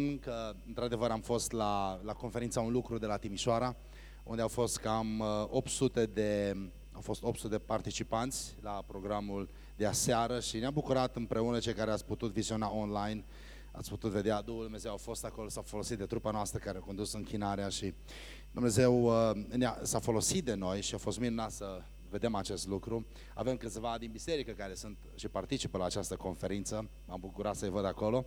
spun că, într-adevăr, am fost la, la conferința Un lucru de la Timișoara, unde au fost cam 800 uh, de, au fost 800 de participanți la programul de aseară și ne-am bucurat împreună cei care ați putut visiona online, ați putut vedea, Duhul Dumnezeu a fost acolo, s-a folosit de trupa noastră care a condus închinarea și Dumnezeu uh, s-a folosit de noi și a fost minunat să vedem acest lucru. Avem câțiva din biserică care sunt și participă la această conferință, m-am bucurat să-i văd acolo.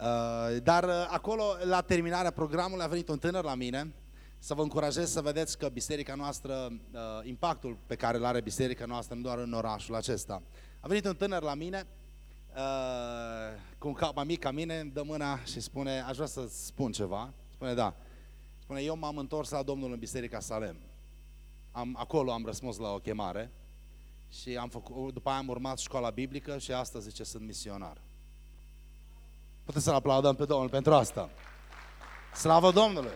Uh, dar uh, acolo, la terminarea programului, a venit un tânăr la mine să vă încurajez să vedeți că biserica noastră, uh, impactul pe care îl are biserica noastră, nu doar în orașul acesta. A venit un tânăr la mine, cu un cap mai mic ca mine, îmi dă mâna și spune, aș vrea să spun ceva. Spune, da. Spune, eu m-am întors la Domnul în Biserica Salem. Am, acolo am răspuns la o chemare și am făcut, după aia am urmat școala biblică și astăzi zice sunt misionar. Puteți să-L aplaudăm pe Domnul pentru asta. Slavă Domnului!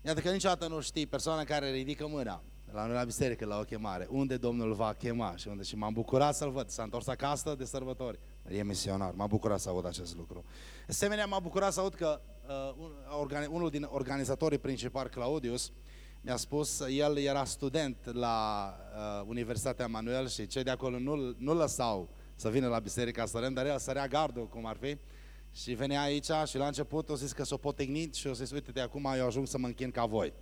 Iată că niciodată nu știi persoana care ridică mâna la noi la biserică, la o chemare, unde Domnul va chema și unde și m-am bucurat să-l văd. S-a întors acasă de sărbători. E misionar. M-a bucurat să aud acest lucru. Asemenea, m-a bucurat să aud că uh, unul din organizatorii principali, Claudius, mi-a spus, el era student la uh, Universitatea Manuel și cei de acolo nu, nu lăsau să vină la Biserica Sărem, dar el sărea gardul, cum ar fi, și venea aici și la început o zis că s-o potegnit și o zis, uite, de acum eu ajung să mă închin ca voi.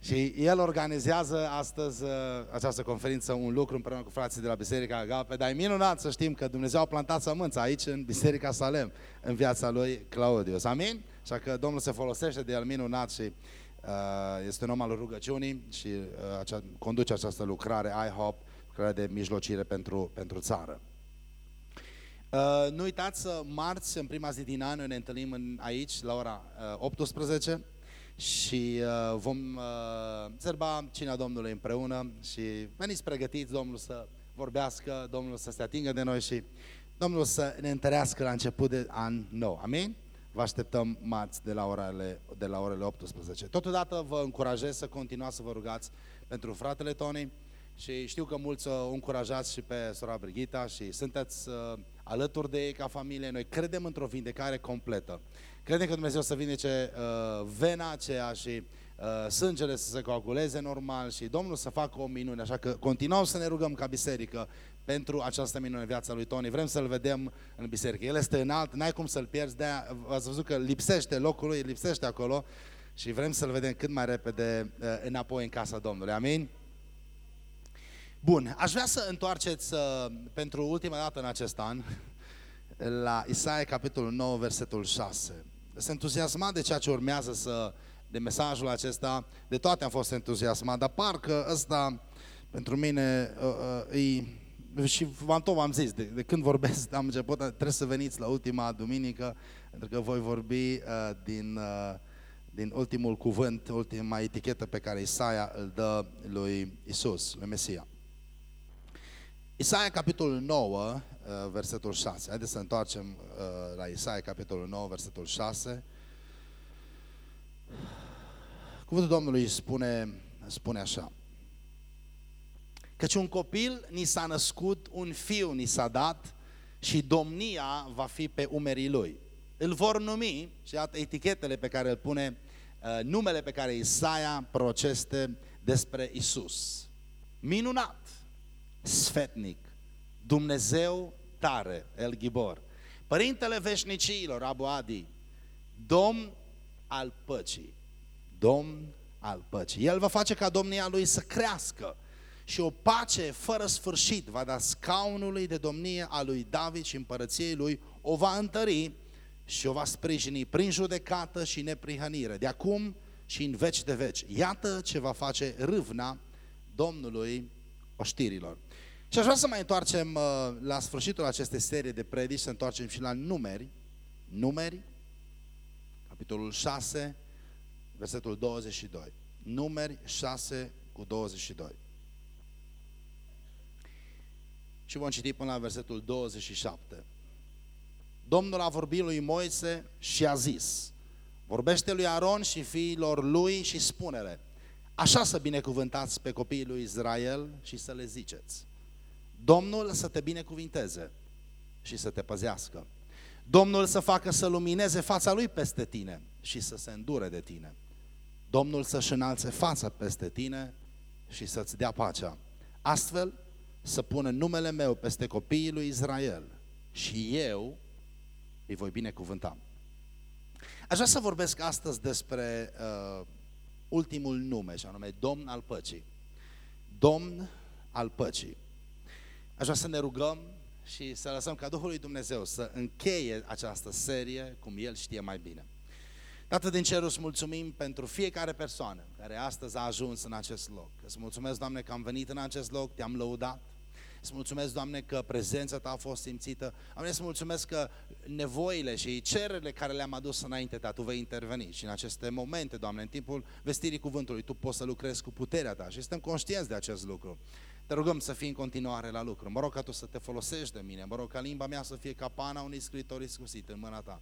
Și el organizează astăzi uh, această conferință, un lucru împreună cu frații de la Biserica Agape, dar e minunat să știm că Dumnezeu a plantat sămânța aici în Biserica Salem, în viața lui Claudius. Amin? Așa că Domnul se folosește de el minunat și uh, este un om al rugăciunii și uh, acea, conduce această lucrare, IHOP, lucrare de mijlocire pentru, pentru țară. Uh, nu uitați, marți, în prima zi din an, ne întâlnim în, aici la ora uh, 18 și uh, vom uh, sărba cina Domnului împreună și veniți pregătiți Domnul să vorbească, Domnul să se atingă de noi și Domnul să ne întărească la început de an nou. Amin? Vă așteptăm marți de la orele, de la orele 18. Totodată vă încurajez să continuați să vă rugați pentru fratele Tony și știu că mulți o încurajați și pe sora Brigita și sunteți uh, alături de ei ca familie. Noi credem într-o vindecare completă. Credem că Dumnezeu să vindece uh, vena aceea și uh, sângele să se coaguleze normal și Domnul să facă o minune. Așa că continuăm să ne rugăm ca biserică pentru această minune în viața lui Tony. Vrem să-l vedem în biserică. El este înalt, n-ai cum să-l pierzi, de-aia ați văzut că lipsește locul lui, lipsește acolo și vrem să-l vedem cât mai repede uh, înapoi în casa Domnului. Amin? Bun, aș vrea să întoarceți uh, pentru ultima dată în acest an la Isaia, capitolul 9, versetul 6. Sunt entuziasmat de ceea ce urmează să, de mesajul acesta, de toate am fost entuziasmat, dar parcă ăsta, pentru mine, uh, uh, e, și v-am tot v-am zis, de, de când vorbesc, am început, trebuie să veniți la ultima duminică, pentru că voi vorbi uh, din, uh, din ultimul cuvânt, ultima etichetă pe care Isaia îl dă lui Isus, lui Mesia. Isaia, capitolul 9, uh, versetul 6. Haideți să întoarcem uh, la Isaia, capitolul 9, versetul 6. Cuvântul Domnului spune, spune așa. Căci un copil ni s-a născut, un fiu ni s-a dat și domnia va fi pe umerii lui. Îl vor numi, și iată etichetele pe care îl pune, uh, numele pe care Isaia proceste despre Isus. Minunat! sfetnic, Dumnezeu tare, El Ghibor, Părintele veșnicilor, Abu Adi, Domn al păcii, Domn al păcii. El va face ca domnia lui să crească și o pace fără sfârșit va da scaunului de domnie a lui David și împărăției lui, o va întări și o va sprijini prin judecată și neprihănire, de acum și în veci de veci. Iată ce va face râvna Domnului oștirilor. Și aș vrea să mai întoarcem uh, la sfârșitul acestei serii de predici, să întoarcem și la numeri. Numeri, capitolul 6, versetul 22. Numeri 6 cu 22. Și vom citi până la versetul 27. Domnul a vorbit lui Moise și a zis, vorbește lui Aron și fiilor lui și spune-le, așa să binecuvântați pe copiii lui Israel și să le ziceți, Domnul să te binecuvinteze și să te păzească. Domnul să facă să lumineze fața Lui peste tine și să se îndure de tine. Domnul să-și înalțe fața peste tine și să-ți dea pacea. Astfel să pună numele meu peste copiii lui Israel și eu îi voi binecuvânta. Aș vrea să vorbesc astăzi despre uh, ultimul nume, și anume Domn al Păcii. Domn al Păcii. Aș vrea să ne rugăm și să lăsăm ca Duhul lui Dumnezeu să încheie această serie cum El știe mai bine. Tată din cer, îți mulțumim pentru fiecare persoană care astăzi a ajuns în acest loc. Îți mulțumesc, Doamne, că am venit în acest loc, te-am lăudat. Îți mulțumesc, Doamne, că prezența Ta a fost simțită. Am să mulțumesc că nevoile și cererile care le-am adus înainte Ta, Tu vei interveni. Și în aceste momente, Doamne, în timpul vestirii cuvântului, Tu poți să lucrezi cu puterea Ta și suntem conștienți de acest lucru. Te rugăm să fii în continuare la lucru. Mă rog ca Tu să te folosești de mine. Mă rog ca limba mea să fie ca pana unui scriitor iscusit în mâna Ta.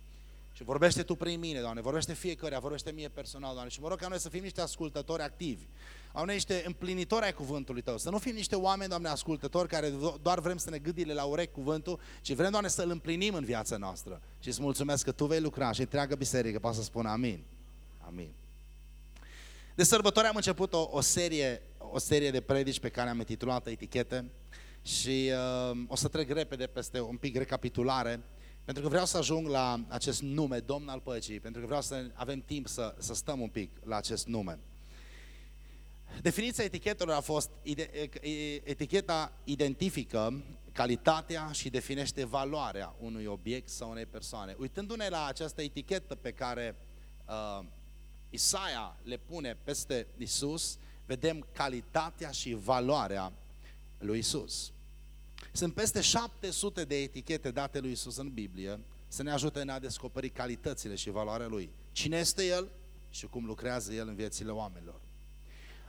Și vorbește Tu prin mine, Doamne, vorbește fiecare, vorbește mie personal, Doamne, și mă rog ca noi să fim niște ascultători activi, au niște împlinitori ai cuvântului Tău, să nu fim niște oameni, Doamne, ascultători, care doar vrem să ne gâdile la urechi cuvântul, ci vrem, Doamne, să-L împlinim în viața noastră. Și îți mulțumesc că Tu vei lucra și întreagă biserică poate să spună amin. Amin. De sărbători am început o, o, serie, o serie de predici pe care am intitulat etichete și uh, o să trec repede peste un pic recapitulare pentru că vreau să ajung la acest nume, Domn al Păcii, pentru că vreau să avem timp să, să stăm un pic la acest nume. Definiția etichetelor a fost, eticheta identifică calitatea și definește valoarea unui obiect sau unei persoane. Uitându-ne la această etichetă pe care uh, Isaia le pune peste Isus, vedem calitatea și valoarea lui Isus. Sunt peste 700 de etichete date lui Isus în Biblie să ne ajute în a descoperi calitățile și valoarea Lui. Cine este El și cum lucrează El în viețile oamenilor.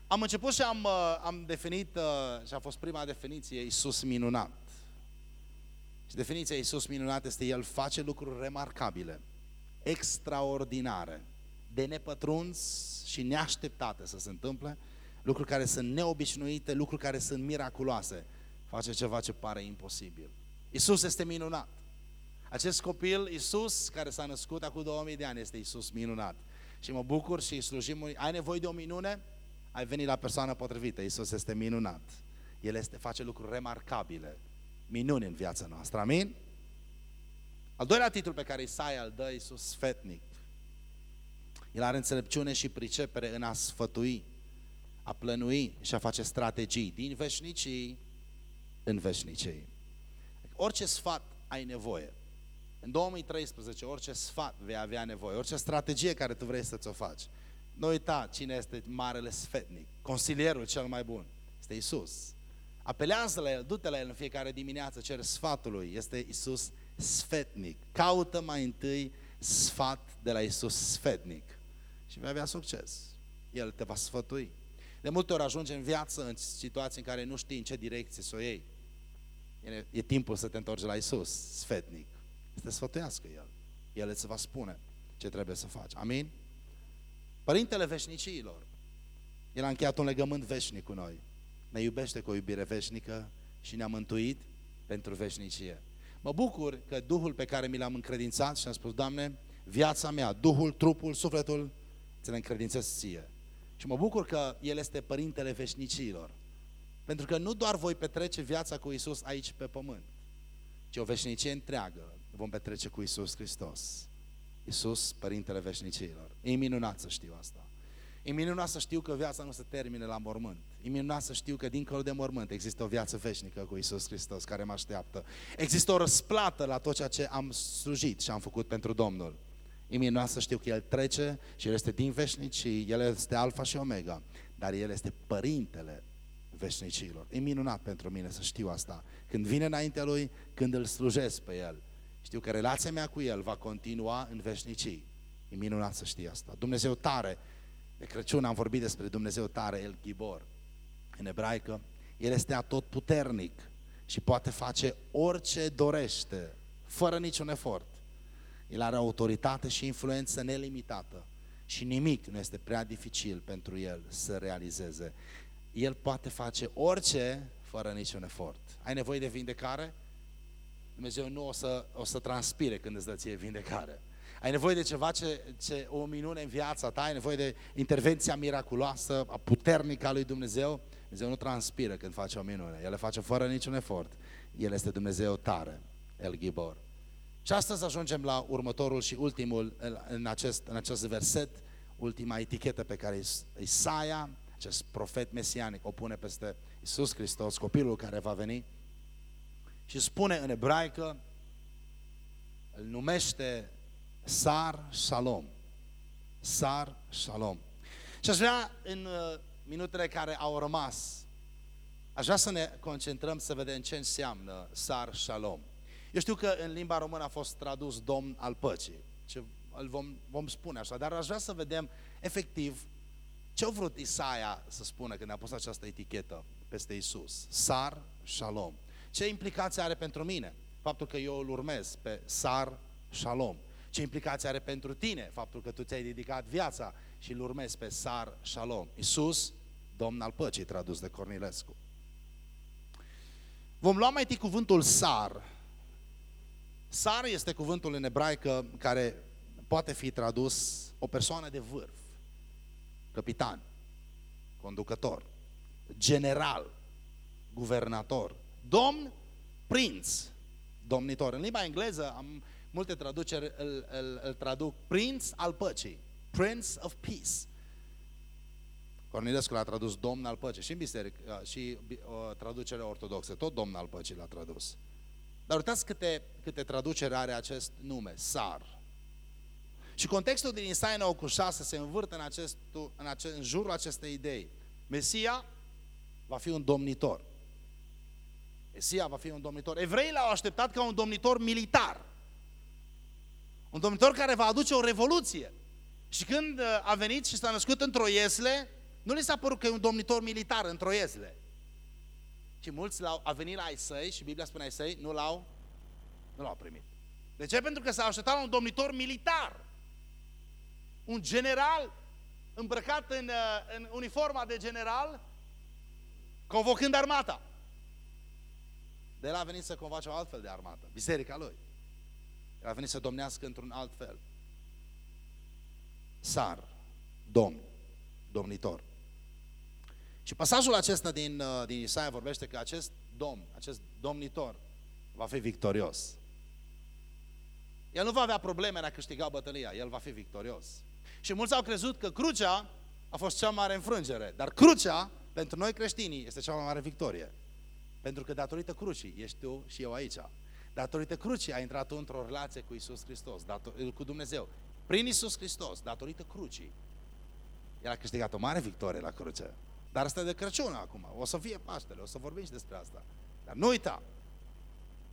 Am început și am, uh, am definit, uh, și a fost prima definiție, Isus minunat. Și definiția Isus minunat este El face lucruri remarcabile, extraordinare, de nepătruns și neașteptate să se întâmple, lucruri care sunt neobișnuite, lucruri care sunt miraculoase face ceva ce pare imposibil. Isus este minunat. Acest copil, Isus, care s-a născut acum 2000 de ani, este Isus minunat. Și mă bucur și slujim. Ai nevoie de o minune? Ai venit la persoana potrivită. Isus este minunat. El este, face lucruri remarcabile, minuni în viața noastră. Amin? Al doilea titlu pe care Isaia îl dă Isus sfetnic. El are înțelepciune și pricepere în a sfătui, a plănui și a face strategii din veșnicii în veșnicii. Orice sfat ai nevoie, în 2013, orice sfat vei avea nevoie, orice strategie care tu vrei să ți-o faci, nu uita cine este marele sfetnic, consilierul cel mai bun, este Isus. Apelează la El, du-te la El în fiecare dimineață, cer sfatul Lui, este Isus sfetnic. Caută mai întâi sfat de la Isus sfetnic și vei avea succes. El te va sfătui. De multe ori ajungi în viață în situații în care nu știi în ce direcție să o iei. E, e timpul să te întorci la Isus, sfetnic. Să te sfătuiască El. El îți va spune ce trebuie să faci. Amin? Părintele veșnicilor, El a încheiat un legământ veșnic cu noi. Ne iubește cu o iubire veșnică și ne-a mântuit pentru veșnicie. Mă bucur că Duhul pe care mi l-am încredințat și am spus, Doamne, viața mea, Duhul, trupul, sufletul, ți le încredințez ție. Și mă bucur că El este Părintele veșnicilor. Pentru că nu doar voi petrece viața cu Isus aici pe pământ, ci o veșnicie întreagă vom petrece cu Isus Hristos. Isus, Părintele Veșnicilor. E minunat să știu asta. E minunat să știu că viața nu se termine la mormânt. E minunat să știu că dincolo de mormânt există o viață veșnică cu Isus Hristos care mă așteaptă. Există o răsplată la tot ceea ce am slujit și am făcut pentru Domnul. E minunat să știu că El trece și El este din veșnicii, El este Alfa și Omega, dar El este Părintele veșnicilor. E minunat pentru mine să știu asta. Când vine înaintea Lui, când îl slujesc pe El, știu că relația mea cu El va continua în veșnicii. E minunat să știi asta. Dumnezeu tare, de Crăciun am vorbit despre Dumnezeu tare, El Ghibor. În ebraică, El este atot puternic și poate face orice dorește, fără niciun efort. El are autoritate și influență nelimitată și nimic nu este prea dificil pentru El să realizeze. El poate face orice fără niciun efort. Ai nevoie de vindecare? Dumnezeu nu o să, o să transpire când îți dă ție vindecare. Ai nevoie de ceva ce, ce o minune în viața ta, ai nevoie de intervenția miraculoasă, a puternică a lui Dumnezeu. Dumnezeu nu transpiră când face o minune, El le face fără niciun efort. El este Dumnezeu tare, El Gibor. Și astăzi ajungem la următorul și ultimul în acest, în acest verset, ultima etichetă pe care Isaia, acest profet mesianic, o pune peste Isus Hristos, copilul care va veni, și spune în ebraică, îl numește Sar Shalom. Sar Shalom. Și aș vrea în uh, minutele care au rămas, aș vrea să ne concentrăm să vedem ce înseamnă Sar Shalom. Eu știu că în limba română a fost tradus Domn al păcii, ce îl vom, vom spune așa, dar aș vrea să vedem efectiv ce a vrut Isaia să spună când a pus această etichetă peste Isus. Sar Shalom. Ce implicație are pentru mine? Faptul că eu îl urmez pe Sar Shalom. Ce implicație are pentru tine faptul că tu ți-ai dedicat viața și îl urmezi pe Sar Shalom. Isus, Domn al păcii, tradus de Cornilescu. Vom lua mai întâi cuvântul Sar. Sar este cuvântul în ebraică care poate fi tradus o persoană de vârf, capitan, conducător, general, guvernator, domn, prinț, domnitor. În limba engleză am multe traduceri îl, îl, îl traduc prinț al păcii, Prince of Peace. Cornilescu l-a tradus domn al păcii și în biserică, și uh, traducerea ortodoxă, tot domn al păcii l-a tradus. Dar uitați câte, câte traduceri are acest nume, Sar. Și contextul din Isaia 9 cu 6 se învârte în, acest, în, acest, în jurul acestei idei. Mesia va fi un domnitor. Mesia va fi un domnitor. Evreii l-au așteptat ca un domnitor militar. Un domnitor care va aduce o revoluție. Și când uh, a venit și s-a născut într-o iesle, nu li s-a părut că e un domnitor militar într-o iesle. Și mulți l-au, a venit la ai săi și Biblia spune ai săi, nu l-au, nu l-au primit. De ce? Pentru că s-a așteptat la un domnitor militar. Un general îmbrăcat în, uh, în uniforma de general, convocând armata. De el a venit să convoace o altfel de armată, biserica lui. El a venit să domnească într-un alt fel. Sar, domn, domnitor. Și pasajul acesta din, uh, din Isaia vorbește că acest domn, acest domnitor, va fi victorios. El nu va avea probleme în a câștiga bătălia, el va fi victorios. Și mulți au crezut că crucea a fost cea mai mare înfrângere, dar crucea, pentru noi creștinii, este cea mai mare victorie. Pentru că datorită crucii ești tu și eu aici. Datorită crucii a intrat într-o relație cu Isus Hristos, cu Dumnezeu. Prin Isus Hristos, datorită crucii, el a câștigat o mare victorie la cruce. Dar asta de Crăciun acum, o să fie Paștele, o să vorbim și despre asta. Dar nu uita,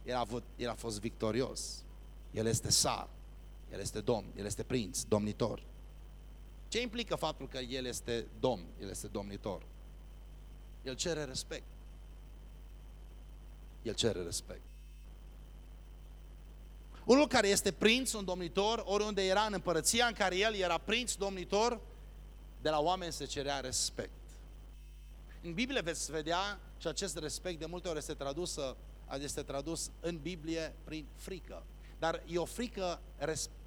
el a, avut, el a fost victorios. El este sar, el este domn, el este prinț, domnitor. Ce implică faptul că el este domn, el este domnitor? El cere respect. El cere respect. Unul care este prinț, un domnitor, oriunde era în împărăția în care el era prinț, domnitor, de la oameni se cerea respect. În Biblie veți vedea și acest respect de multe ori este tradus, este tradus în Biblie prin frică. Dar e o frică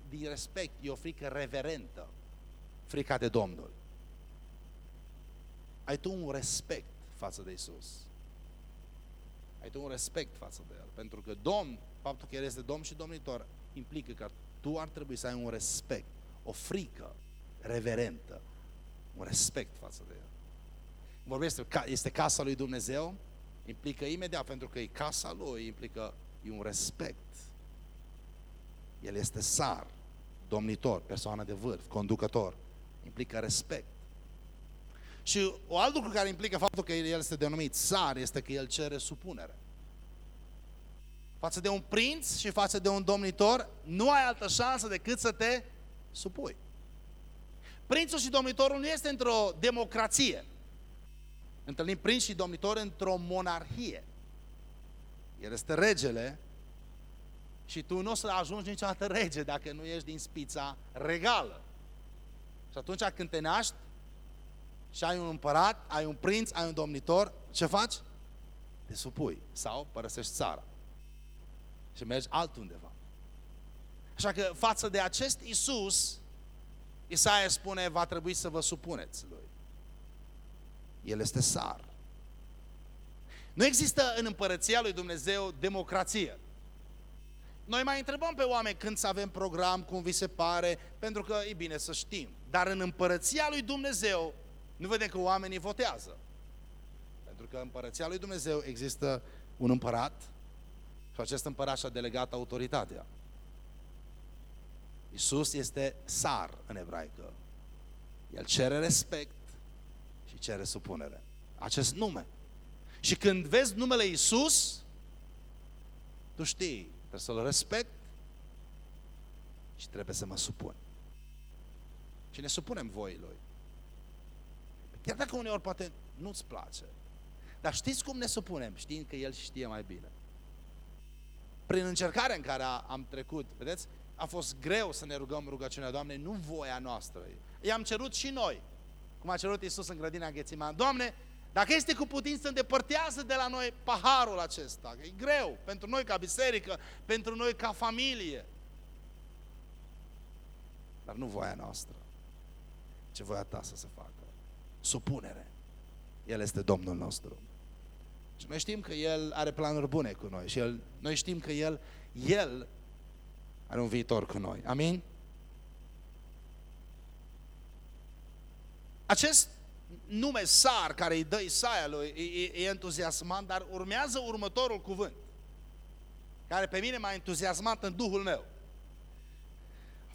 din respect, e o frică reverentă, frica de Domnul. Ai tu un respect față de Isus. Ai tu un respect față de El. Pentru că Domn faptul că El este Domn și Domnitor implică că tu ar trebui să ai un respect, o frică reverentă, un respect față de El. Vorbește, este casa lui Dumnezeu, implică imediat, pentru că e casa lui, implică e un respect. El este sar, domnitor, persoană de vârf, conducător. Implică respect. Și o alt lucru care implică faptul că el este denumit sar este că el cere supunere față de un prinț și față de un domnitor, nu ai altă șansă decât să te supui. Prințul și domnitorul nu este într-o democrație. Întâlnim prinț și domnitor într-o monarhie. El este regele și tu nu o să ajungi niciodată rege dacă nu ești din spița regală. Și atunci când te naști și ai un împărat, ai un prinț, ai un domnitor, ce faci? te supui sau părăsești țara și mergi altundeva. Așa că față de acest Isus, Isaia spune, va trebui să vă supuneți lui. El este sar. Nu există în împărăția lui Dumnezeu democrație. Noi mai întrebăm pe oameni când să avem program, cum vi se pare, pentru că e bine să știm. Dar în împărăția lui Dumnezeu nu vedem că oamenii votează. Pentru că în împărăția lui Dumnezeu există un împărat și acest împărat și-a delegat autoritatea. Isus este sar în ebraică. El cere respect și cere supunere. Acest nume. Și când vezi numele Isus, tu știi, trebuie să-L respect și trebuie să mă supun. Și ne supunem voii Lui. Chiar dacă uneori poate nu-ți place. Dar știți cum ne supunem? Știind că El știe mai bine. Prin încercarea în care am trecut, vedeți, a fost greu să ne rugăm rugăciunea, Doamne, nu voia noastră. I-am cerut și noi, cum a cerut Iisus în grădina Ghețiman. Doamne, dacă este cu putință, îndepărtează de la noi paharul acesta. E greu pentru noi ca biserică, pentru noi ca familie. Dar nu voia noastră. Ce voia ta să se facă. Supunere. El este Domnul nostru. Și noi știm că El are planuri bune cu noi. Și el, noi știm că El, El are un viitor cu noi. Amin? Acest nume Sar care îi dă Isaia lui e, e entuziasmant, dar urmează următorul cuvânt care pe mine m-a entuziasmat în Duhul meu.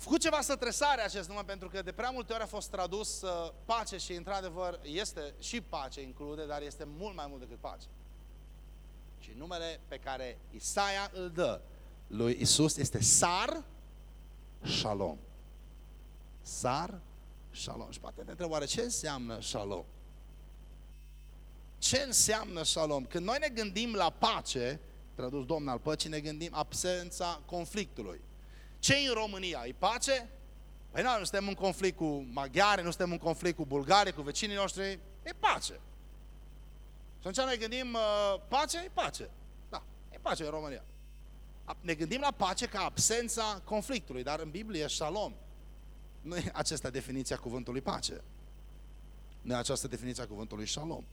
Am făcut ceva sătresare acest nume pentru că de prea multe ori a fost tradus uh, pace și într-adevăr este și pace include, dar este mult mai mult decât pace. Și numele pe care Isaia îl dă lui Isus este Sar Shalom. Sar Shalom. Și poate ne întrebă, oare ce înseamnă Shalom? Ce înseamnă Shalom? Când noi ne gândim la pace, tradus Domn al păcii, ne gândim absența conflictului. Ce în România? E pace? Păi noi nu suntem în conflict cu maghiare, nu suntem în conflict cu bulgari, cu vecinii noștri, e pace. Și atunci noi gândim, uh, pace? E pace. Da, e pace în România. Ne gândim la pace ca absența conflictului, dar în Biblie shalom. Nu e aceasta definiția cuvântului pace. Nu e această definiția cuvântului shalom.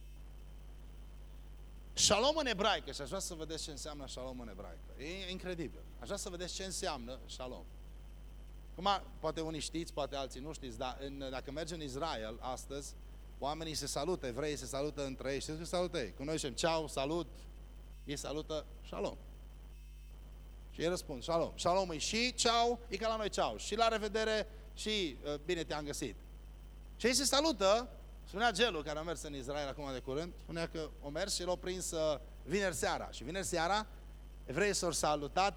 Shalom în ebraică, și aș vrea să vedeți ce înseamnă shalom în ebraică. E incredibil. Aș vrea să vedeți ce înseamnă shalom. Acum, poate unii știți, poate alții nu știți, dar în, dacă mergi în Israel astăzi, oamenii se salută, evreii se salută între ei. Știți cum salută ei? Când noi zicem ceau, salut, ei salută shalom. Și ei răspund, shalom. Shalom e și ceau, e ca la noi ceau. Și la revedere și uh, bine te-am găsit. Și ei se salută, spunea Gelu, care a mers în Israel acum de curând, spunea că o mers și l-a prins uh, vineri seara. Și vineri seara, evreii s-au salutat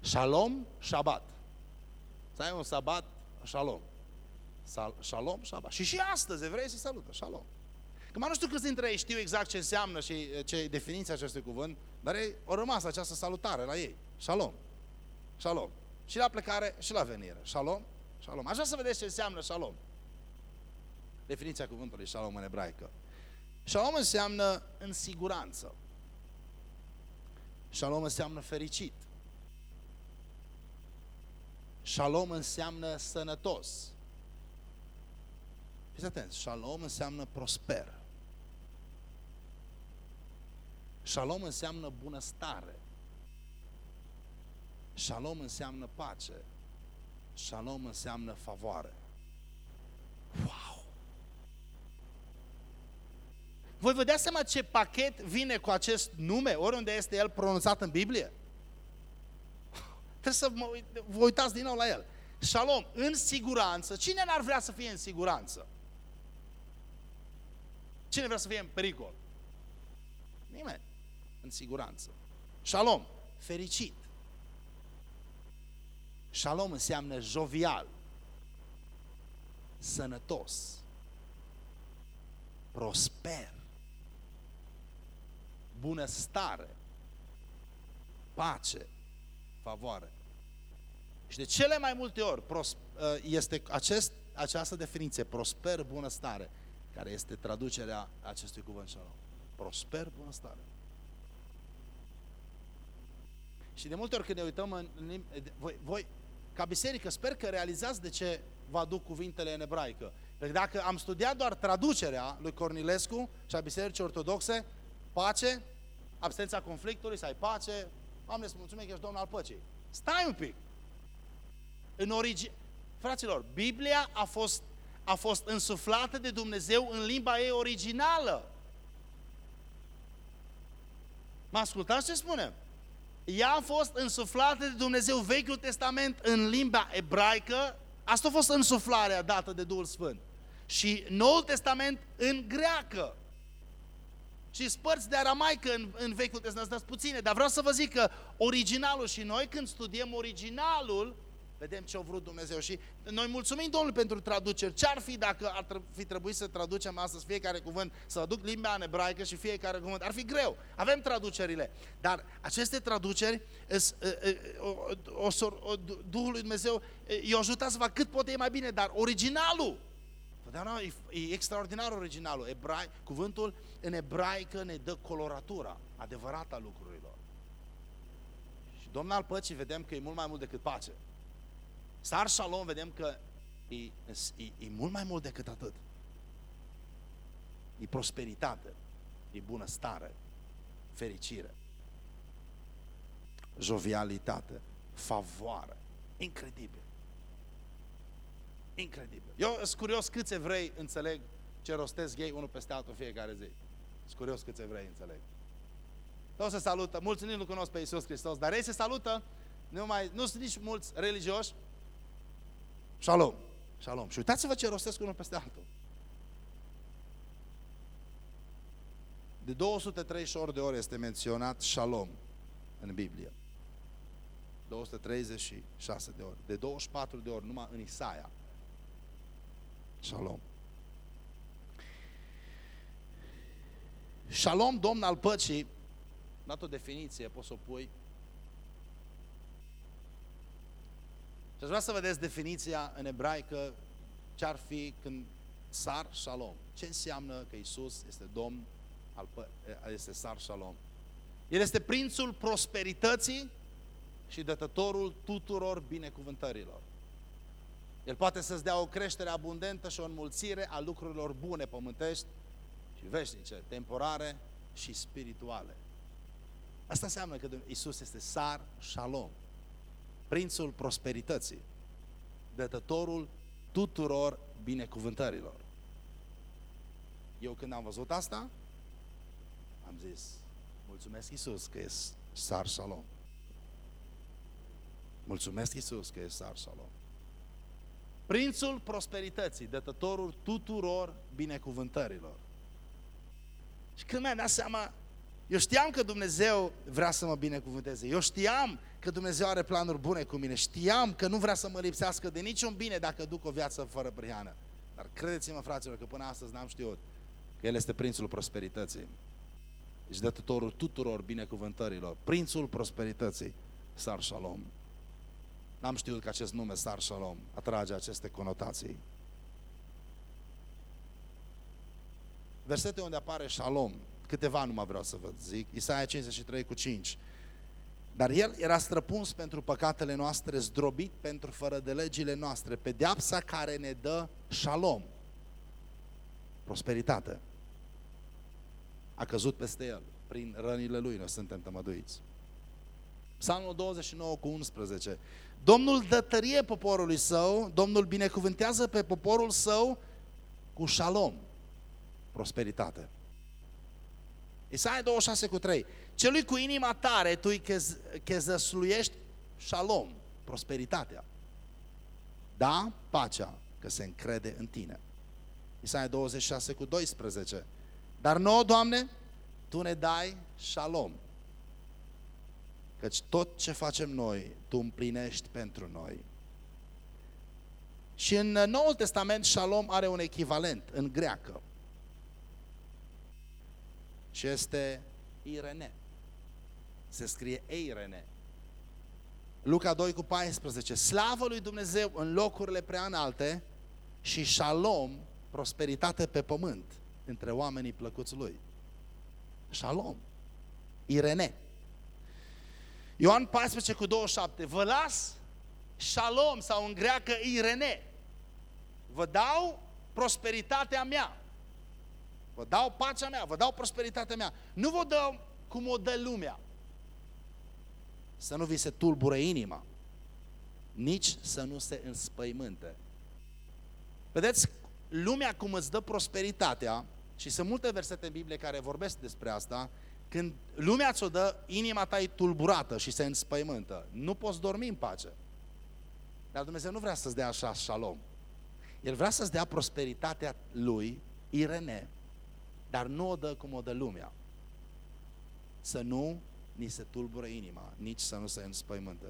Shalom, Shabbat. Să ai un sabat, Shalom. Sal, shalom, Shabbat. Și și astăzi evreii se salută, Shalom. Că nu știu câți dintre ei știu exact ce înseamnă și uh, ce e definiția acestui cuvânt, dar ei au rămas această salutare la ei. Shalom. Shalom. Și la plecare și la venire. Shalom. Shalom. Așa să vedeți ce înseamnă shalom. Definiția cuvântului shalom în ebraică. Shalom înseamnă în siguranță. Shalom înseamnă fericit. Shalom înseamnă sănătos. Fiți atenți, shalom înseamnă prosper. Shalom înseamnă bunăstare. Shalom înseamnă pace. Shalom înseamnă favoare. Wow! Voi vă dați seama ce pachet vine cu acest nume, oriunde este el pronunțat în Biblie? Trebuie să mă uit, vă uitați din nou la el. Shalom, în siguranță. Cine n-ar vrea să fie în siguranță? Cine vrea să fie în pericol? Nimeni. În siguranță. Shalom, fericit. Shalom înseamnă jovial, sănătos, prosper, bunăstare, pace, favoare. Și de cele mai multe ori ă, este acest, această definiție, prosper, bunăstare, care este traducerea acestui cuvânt shalom. Prosper, bunăstare. Și de multe ori când ne uităm în, în voi, voi, ca biserică, sper că realizați de ce vă aduc cuvintele în ebraică. Pentru că dacă am studiat doar traducerea lui Cornilescu și a Bisericii Ortodoxe, pace, absența conflictului, să ai pace, Doamne, îți mulțumim că ești Domnul al păcii. Stai un pic! În origine, fraților, Biblia a fost, a fost însuflată de Dumnezeu în limba ei originală. Mă ascultați ce spunem? Ea a fost însuflată de Dumnezeu Vechiul Testament în limba ebraică, asta a fost însuflarea dată de Duhul Sfânt. Și Noul Testament în greacă. Și spărți de aramaică în, în Vechiul Testament, sunt puține, dar vreau să vă zic că originalul și noi când studiem originalul, vedem ce a vrut Dumnezeu și noi mulțumim Domnului pentru traduceri. Ce ar fi dacă ar fi trebuit să traducem astăzi fiecare cuvânt, să aduc limba în ebraică și fiecare cuvânt? Ar fi greu. Avem traducerile, dar aceste traduceri, o, o, o, Duhul lui Dumnezeu i-a ajutat să facă cât poate mai bine, dar originalul, Totdeauna e, e extraordinar originalul. Ebrai, cuvântul în ebraică ne dă coloratura adevărată a lucrurilor. Și Domnul al păcii vedem că e mult mai mult decât pace. Sar Shalom vedem că e, e, e mult mai mult decât atât. E prosperitate, e bunăstare, fericire, jovialitate, favoare. Incredibil. Incredibil. Eu sunt curios câți evrei înțeleg ce rostesc ei unul peste altul fiecare zi. Sunt curios câți evrei înțeleg. Toți se salută, mulți nu cunosc pe Iisus Hristos, dar ei se salută, nu, mai, nu sunt nici mulți religioși, Shalom. Shalom. Și uitați-vă ce rostesc unul peste altul. De 238 de ori este menționat Shalom în Biblie. 236 de ori. De 24 de ori numai în Isaia. Shalom. Shalom, Domn al păcii, dat o definiție, poți să o pui, Și aș vrea să vedeți definiția în ebraică ce ar fi când sar shalom. Ce înseamnă că Isus este Domn, al, este sar shalom. El este prințul prosperității și dătătorul tuturor binecuvântărilor. El poate să-ți dea o creștere abundentă și o înmulțire a lucrurilor bune pământești și veșnice, temporare și spirituale. Asta înseamnă că Isus este sar shalom prințul prosperității, dătătorul tuturor binecuvântărilor. Eu când am văzut asta, am zis, mulțumesc Iisus că e sar shalom. Mulțumesc Iisus că e sar shalom. Prințul prosperității, dătătorul tuturor binecuvântărilor. Și când mi-am dat seama, eu știam că Dumnezeu vrea să mă binecuvânteze. Eu știam că Dumnezeu are planuri bune cu mine. Știam că nu vrea să mă lipsească de niciun bine dacă duc o viață fără prihană. Dar credeți-mă, fraților, că până astăzi n-am știut că El este prințul prosperității. Și dătătorul tuturor binecuvântărilor. Prințul prosperității. Sar Shalom. N-am știut că acest nume, Sar Shalom, atrage aceste conotații. Versete unde apare Shalom, câteva numai vreau să vă zic, Isaia 53 cu 5. Dar el era străpuns pentru păcatele noastre, zdrobit pentru fără de legile noastre, pedeapsa care ne dă shalom, prosperitate. A căzut peste el, prin rănile lui noi suntem tămăduiți. Psalmul 29 cu 11. Domnul dă tărie poporului său, Domnul binecuvântează pe poporul său cu shalom, prosperitate. Isaia 26 cu 3. Celui cu inima tare tu îi chezăsluiești shalom, prosperitatea. Da, pacea, că se încrede în tine. Isaia 26 cu 12. Dar nouă, Doamne, Tu ne dai shalom. Căci tot ce facem noi, Tu împlinești pentru noi. Și în Noul Testament, shalom are un echivalent în greacă și este Irene. Se scrie Eirene. Luca 2 cu 14. Slavă lui Dumnezeu în locurile prea înalte și shalom, prosperitate pe pământ, între oamenii plăcuți lui. Shalom. Irene. Ioan 14 cu 27. Vă las shalom sau în greacă Irene. Vă dau prosperitatea mea. Vă dau pacea mea, vă dau prosperitatea mea. Nu vă dau cum o dă lumea. Să nu vi se tulbure inima. Nici să nu se înspăimânte. Vedeți, lumea cum îți dă prosperitatea, și sunt multe versete în Biblie care vorbesc despre asta, când lumea ți-o dă, inima ta e tulburată și se înspăimântă. Nu poți dormi în pace. Dar Dumnezeu nu vrea să-ți dea așa shalom. El vrea să-ți dea prosperitatea Lui, Irene, dar nu o dă cum o dă lumea. Să nu ni se tulbură inima, nici să nu se înspăimântă.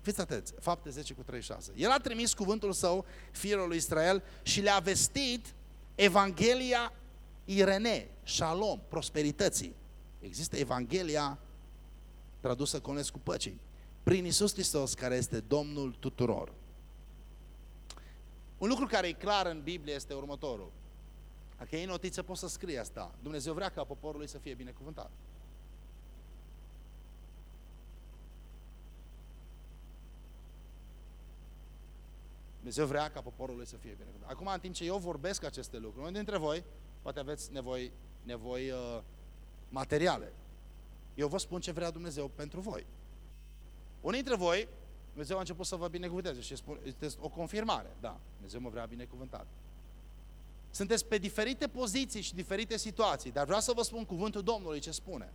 Fiți atenți, fapte 10 cu 36. El a trimis cuvântul său fiilor lui Israel și le-a vestit Evanghelia Irene, Shalom, prosperității. Există Evanghelia tradusă cu păcii. Prin Isus Hristos, care este Domnul tuturor. Un lucru care e clar în Biblie este următorul. Dacă e notiță, poți să scrii asta. Dumnezeu vrea ca poporul lui să fie binecuvântat. Dumnezeu vrea ca poporul lui să fie binecuvântat. Acum, în timp ce eu vorbesc aceste lucruri, unul dintre voi poate aveți nevoi, nevoi uh, materiale. Eu vă spun ce vrea Dumnezeu pentru voi. Unii dintre voi, Dumnezeu a început să vă binecuvânteze și spune, este o confirmare. Da, Dumnezeu mă vrea binecuvântat. Sunteți pe diferite poziții și diferite situații, dar vreau să vă spun cuvântul Domnului ce spune.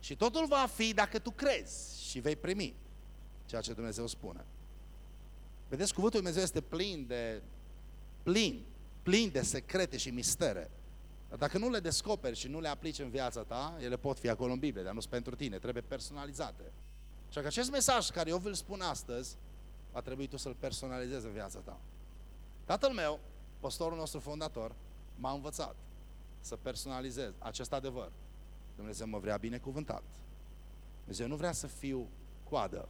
Și totul va fi dacă tu crezi și vei primi ceea ce Dumnezeu spune. Vedeți, cuvântul Dumnezeu este plin de, plin, plin de secrete și mistere. Dar dacă nu le descoperi și nu le aplici în viața ta, ele pot fi acolo în Biblie, dar nu sunt pentru tine, trebuie personalizate. Și că acest mesaj care eu vi-l spun astăzi, va trebui tu să-l personalizezi în viața ta. Tatăl meu, pastorul nostru fondator, m-a învățat să personalizez acest adevăr. Dumnezeu mă vrea binecuvântat. Dumnezeu nu vrea să fiu coadă.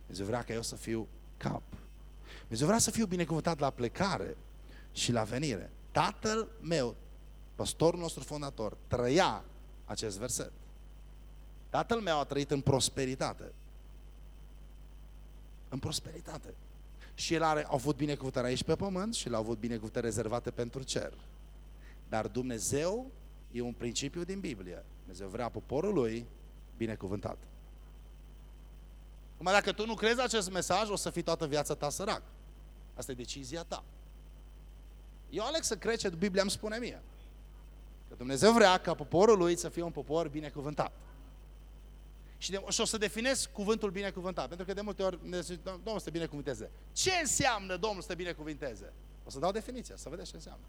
Dumnezeu vrea ca eu să fiu cap. Dumnezeu vrea să fiu binecuvântat la plecare și la venire. Tatăl meu, pastorul nostru fondator, trăia acest verset. Tatăl meu a trăit în prosperitate. În prosperitate. Și el are, au avut binecuvântări aici pe pământ și le-au avut binecuvântări rezervate pentru cer. Dar Dumnezeu e un principiu din Biblie. Dumnezeu vrea poporul lui binecuvântat. Acum, dacă tu nu crezi acest mesaj, o să fii toată viața ta sărac. Asta e decizia ta. Eu aleg să cred ce Biblia îmi spune mie. Că Dumnezeu vrea ca poporul lui să fie un popor binecuvântat. Și, de, și o să definez cuvântul binecuvântat. Pentru că de multe ori ne zice, Domnul să te binecuvânteze. Ce înseamnă Domnul să te binecuvânteze? O să dau definiția, să vedeți ce înseamnă.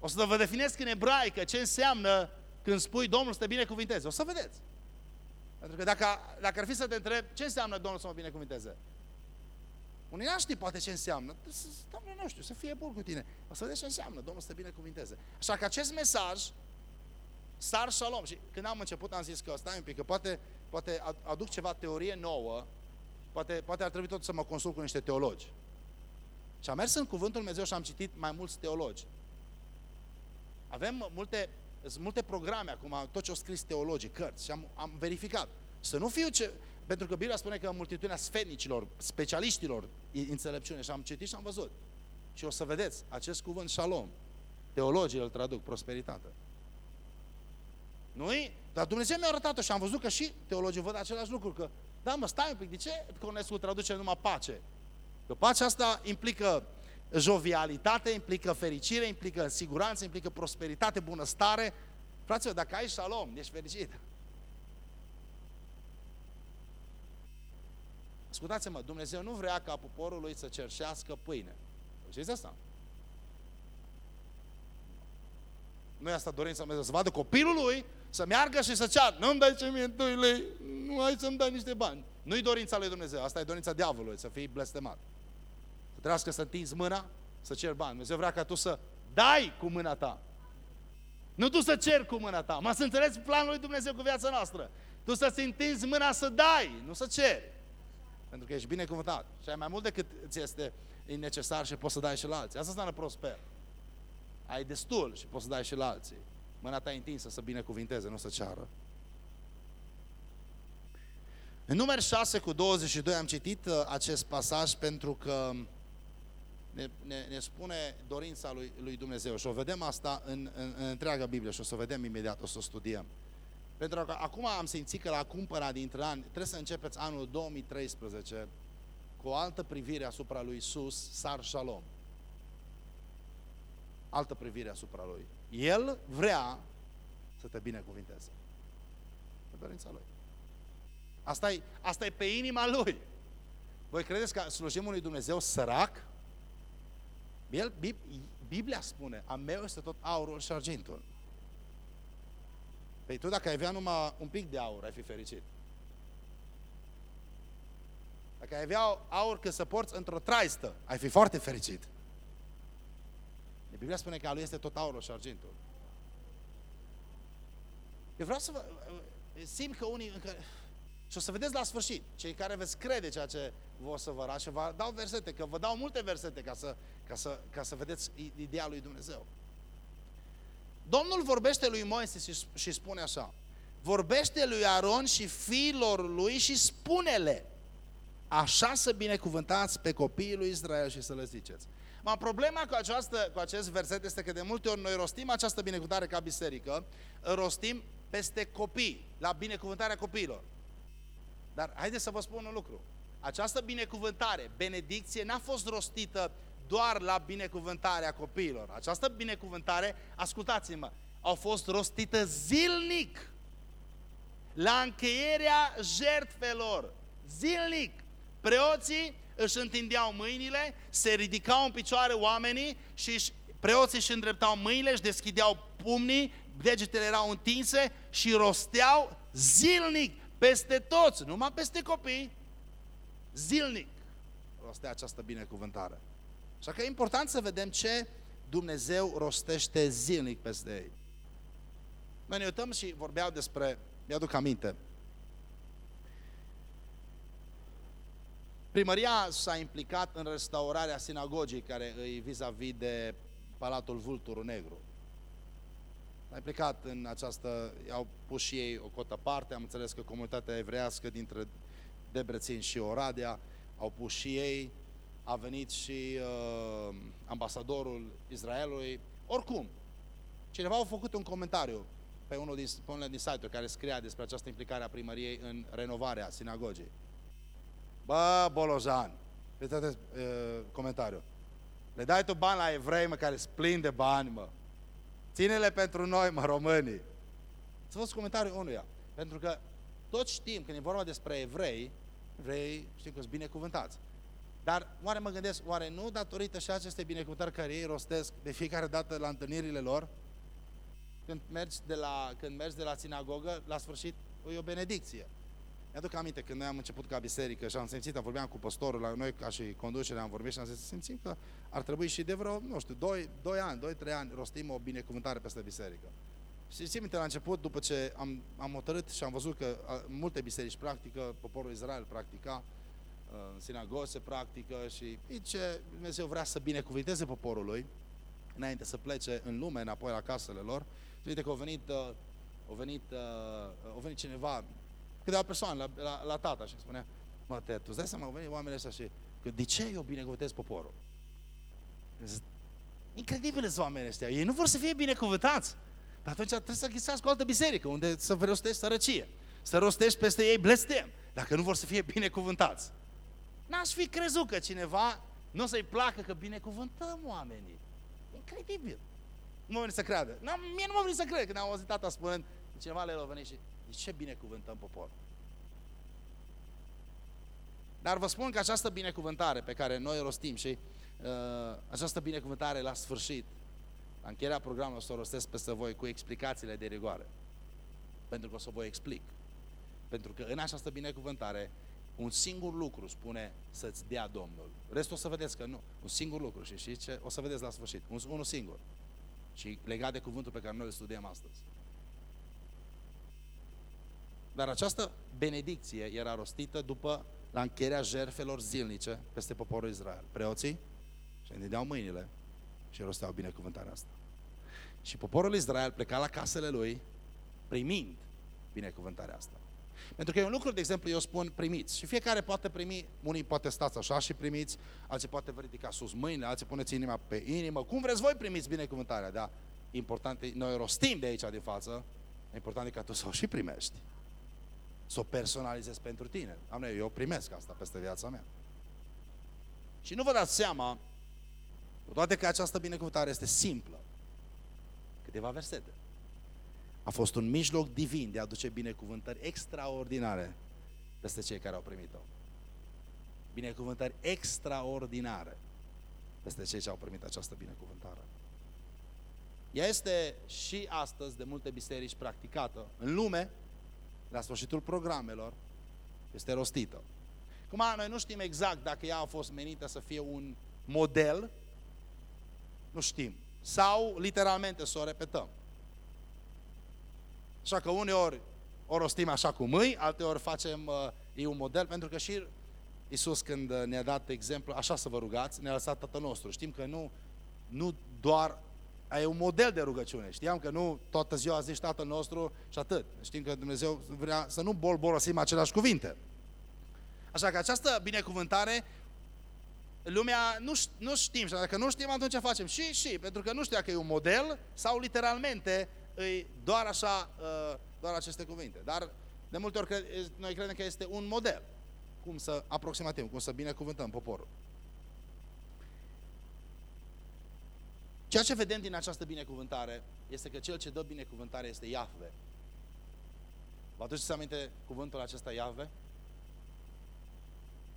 O să vă definesc în ebraică ce înseamnă când spui Domnul să te binecuvânteze. O să vedeți. Pentru că dacă, dacă ar fi să te întreb ce înseamnă Domnul să mă binecuvânteze? Unii n știi poate ce înseamnă. Doamne, nu știu, să fie bun cu tine. O să vedeți ce înseamnă, Domnul să te binecuvânteze. Așa că acest mesaj, sar shalom. Și când am început am zis că stai un pic, că poate, poate aduc ceva teorie nouă, poate, poate ar trebui tot să mă consult cu niște teologi. Și am mers în Cuvântul Dumnezeu și am citit mai mulți teologi. Avem multe, sunt multe programe acum, tot ce au scris teologii, cărți, și am, am verificat. Să nu fiu ce... Pentru că Biblia spune că multitudinea sfetnicilor, specialiștilor, înțelepciune. Și am citit și am văzut. Și o să vedeți, acest cuvânt shalom, teologii îl traduc, prosperitate. nu -i? Dar Dumnezeu mi-a arătat-o și am văzut că și teologii văd același lucru, că da mă, stai un pic, de ce Cornescu traduce numai pace? Că pacea asta implică jovialitate, implică fericire, implică siguranță, implică prosperitate, bunăstare. Fraților, dacă ai shalom, ești fericit. Ascultați-mă, Dumnezeu nu vrea ca poporul lui să cerșească pâine. Știți asta? Nu e asta dorința Dumnezeu, să vadă copilul lui, să meargă și să ceară. Nu-mi dai ce mie 2 lei, nu ai să-mi dai niște bani. Nu-i dorința lui Dumnezeu, asta e dorința diavolului, să fii blestemat. Să trească să întinzi mâna, să cer bani. Dumnezeu vrea ca tu să dai cu mâna ta. Nu tu să ceri cu mâna ta. Mă să înțelegi planul lui Dumnezeu cu viața noastră. Tu să-ți întinzi mâna să dai, nu să ceri. Pentru că ești binecuvântat. Și ai mai mult decât ți este necesar și poți să dai și la alții. Asta înseamnă prosper. Ai destul și poți să dai și la alții. Mâna ta întinsă să binecuvinteze, nu să ceară. În număr 6 cu 22 am citit uh, acest pasaj pentru că ne, ne, ne spune dorința lui, lui Dumnezeu și o vedem asta în, în, în întreaga Biblie și o să o vedem imediat, o să o studiem. Pentru că acum am simțit că la cumpăra dintre ani trebuie să începeți anul 2013 cu o altă privire asupra lui Isus, Sar Shalom. Altă privire asupra lui. El vrea să te binecuvinteze. Pe dorința lui. Asta e, asta e pe inima lui. Voi credeți că slujim unui Dumnezeu sărac? El, Biblia spune, a meu este tot aurul și argintul. Păi tu dacă ai avea numai un pic de aur, ai fi fericit. Dacă ai avea aur că să porți într-o traistă, ai fi foarte fericit. Biblia spune că a lui este tot aurul și argintul. Eu vreau să vă... Simt că unii încă... Și o să vedeți la sfârșit, cei care veți crede ceea ce vă o să vă arăt și vă dau versete, că vă dau multe versete ca să, ca să, ca să vedeți ideea lui Dumnezeu. Domnul vorbește lui Moise și, și spune așa, vorbește lui Aron și fiilor lui și spune-le, așa să binecuvântați pe copiii lui Israel și să le ziceți. Ma problema cu, această, cu acest verset este că de multe ori noi rostim această binecuvântare ca biserică, rostim peste copii, la binecuvântarea copiilor. Dar haideți să vă spun un lucru. Această binecuvântare, benedicție, n-a fost rostită doar la binecuvântarea copiilor. Această binecuvântare, ascultați-mă, a fost rostită zilnic la încheierea jertfelor. Zilnic. Preoții își întindeau mâinile, se ridicau în picioare oamenii și preoții își îndreptau mâinile, își deschideau pumnii, degetele erau întinse și rosteau zilnic peste toți, numai peste copii, zilnic rostea această binecuvântare. Așa că e important să vedem ce Dumnezeu rostește zilnic peste ei. Noi ne uităm și vorbeau despre, mi-aduc aminte, Primăria s-a implicat în restaurarea sinagogii care îi vis-a-vis de Palatul Vulturul Negru. S-a implicat în această, au pus și ei o cotă parte, am înțeles că comunitatea evrească dintre Debrețin și Oradea au pus și ei, a venit și uh, ambasadorul Israelului. Oricum, cineva a făcut un comentariu pe unul din, pe unul din site-uri care scria despre această implicare a primăriei în renovarea sinagogii. Bă, Bolozan, uitați uh, comentariu. Le dai tu bani la evrei, mă, care plin de bani, mă. Ține-le pentru noi, mă, românii. Să văd comentariul unuia. Pentru că toți știm, când e vorba despre evrei, evrei știm că sunt binecuvântați. Dar oare mă gândesc, oare nu datorită și acestei binecuvântări care ei rostesc de fiecare dată la întâlnirile lor, când mergi de la, când mergi de la sinagogă, la sfârșit e o benedicție. Mi-aduc aminte când noi am început ca biserică și am simțit, am vorbeam cu pastorul, la noi ca și conducere am vorbit și am zis, simțim că ar trebui și de vreo, nu știu, 2, 2 ani, 2-3 ani rostim o binecuvântare peste biserică. Și țin minte la început, după ce am, am hotărât și am văzut că a, multe biserici practică, poporul Israel practica, în sinagoge se practică și ce Dumnezeu vrea să binecuvinteze poporul lui înainte să plece în lume, înapoi la casele lor. Și uite că a venit, a venit, a venit cineva câteva persoane la, la, la tata și spunea, mă, te, tu îți dai seama, au venit oamenii ăștia și, că de ce eu binecuvântez poporul? Incredibil sunt oamenii ăștia. Ei nu vor să fie binecuvântați. Dar atunci trebuie să ghisească o altă biserică unde să rostești sărăcie. Să rostești peste ei blestem. Dacă nu vor să fie binecuvântați. N-aș fi crezut că cineva nu o să-i placă că binecuvântăm oamenii. Incredibil. Nu mă venit să creadă. N mie nu mă venit să cred când am auzit tata spunând, cineva le-a venit și de ce binecuvântăm poporul? Dar vă spun că această binecuvântare pe care noi o rostim și uh, această binecuvântare la sfârșit, la încheierea programului o să o rostesc peste voi cu explicațiile de rigoare. Pentru că o să vă explic. Pentru că în această binecuvântare un singur lucru spune să-ți dea Domnul. Restul o să vedeți că nu. Un singur lucru. Și știți ce? O să vedeți la sfârșit. Un, unul singur. Și legat de cuvântul pe care noi îl studiem astăzi. Dar această benedicție era rostită după la încheierea jerfelor zilnice peste poporul Israel. Preoții și îndedeau mâinile și rosteau binecuvântarea asta. Și poporul Israel pleca la casele lui primind binecuvântarea asta. Pentru că e un lucru, de exemplu, eu spun primiți. Și fiecare poate primi, unii poate stați așa și primiți, alții poate vă ridica sus mâinile, alții puneți inima pe inimă. Cum vreți voi primiți binecuvântarea, da? Important e, noi rostim de aici din față, important e ca tu să o și primești. Să o personalizezi pentru tine. Doamne, eu primesc asta peste viața mea. Și nu vă dați seama, cu toate că această binecuvântare este simplă, câteva versete, a fost un mijloc divin de a aduce binecuvântări extraordinare peste cei care au primit-o. Binecuvântări extraordinare peste cei ce au primit această binecuvântare. Ea este și astăzi de multe biserici practicată în lume, la sfârșitul programelor, este rostită. Cum noi nu știm exact dacă ea a fost menită să fie un model, nu știm. Sau literalmente să o repetăm. Așa că uneori o rostim așa cu mâini, alteori facem uh, e un model, pentru că și Iisus când uh, ne-a dat exemplu, așa să vă rugați, ne-a lăsat Tatăl nostru. Știm că nu, nu doar e un model de rugăciune. Știam că nu toată ziua zici Tatăl nostru și atât. Știm că Dumnezeu vrea să nu bol bolosim aceleași cuvinte. Așa că această binecuvântare, lumea nu, nu știm și dacă nu știm atunci ce facem? Și, și, pentru că nu știa că e un model sau literalmente e doar așa, uh, doar aceste cuvinte. Dar de multe ori noi credem că este un model. Cum să aproximativ, cum să binecuvântăm poporul. Ceea ce vedem din această binecuvântare este că cel ce dă binecuvântare este Iahve. Vă aduceți aminte cuvântul acesta Iahve?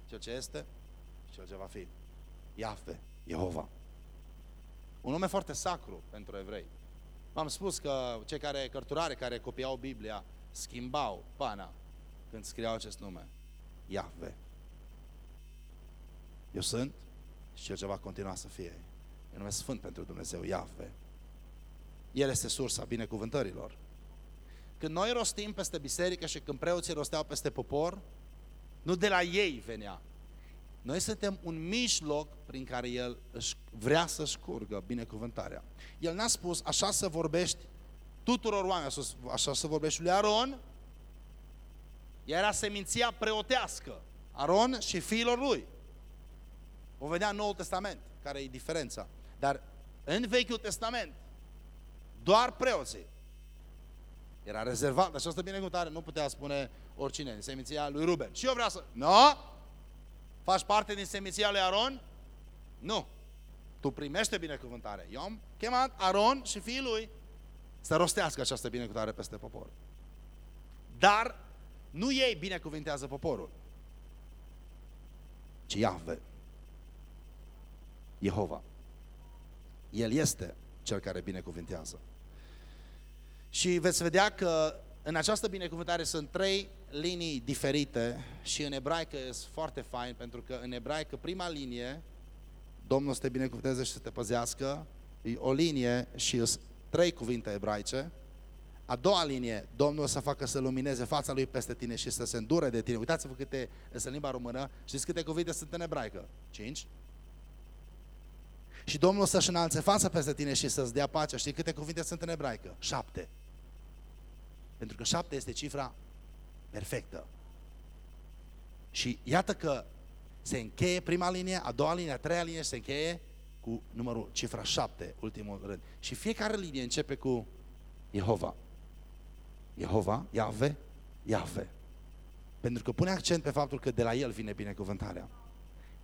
Cel ce este și cel ce va fi. Iahve, Jehova. Un nume foarte sacru pentru evrei. V-am spus că cei care, cărturare care copiau Biblia, schimbau pana când scriau acest nume. Iahve. Eu sunt și cel ce va continua să fie. E nume sfânt pentru Dumnezeu, Iahve. El este sursa binecuvântărilor. Când noi rostim peste biserică și când preoții rosteau peste popor, nu de la ei venea. Noi suntem un mijloc prin care El își vrea să-și curgă binecuvântarea. El n-a spus așa să vorbești tuturor oamenilor, așa să vorbești lui Aron, era seminția preotească, Aron și fiilor lui. O vedea în Noul Testament, care e diferența. Dar în Vechiul Testament, doar preoții. Era rezervat, această binecuvântare nu putea spune oricine, în seminția lui Ruben. Și eu vreau să... Nu! No! Faci parte din seminția lui Aron? Nu. Tu primește binecuvântare. Eu am chemat Aron și fiii lui să rostească această binecuvântare peste popor. Dar nu ei binecuvintează poporul, ci Iahve, Jehova. El este cel care binecuvintează. Și veți vedea că în această binecuvântare sunt trei linii diferite și în ebraică este foarte fain pentru că în ebraică prima linie Domnul să te binecuvânteze și să te păzească, e o linie și trei cuvinte ebraice. A doua linie, Domnul să facă să lumineze fața Lui peste tine și să se îndure de tine. Uitați-vă câte sunt în limba română. Știți câte cuvinte sunt în ebraică? Cinci. Și Domnul să-și înalțe fața peste tine și să-ți dea pacea. Știți câte cuvinte sunt în ebraică? Șapte. Pentru că șapte este cifra perfectă. Și iată că se încheie prima linie, a doua linie, a treia linie se încheie cu numărul, cifra șapte, ultimul rând. Și fiecare linie începe cu Jehova. Jehova, Iave, Iave. Pentru că pune accent pe faptul că de la El vine binecuvântarea.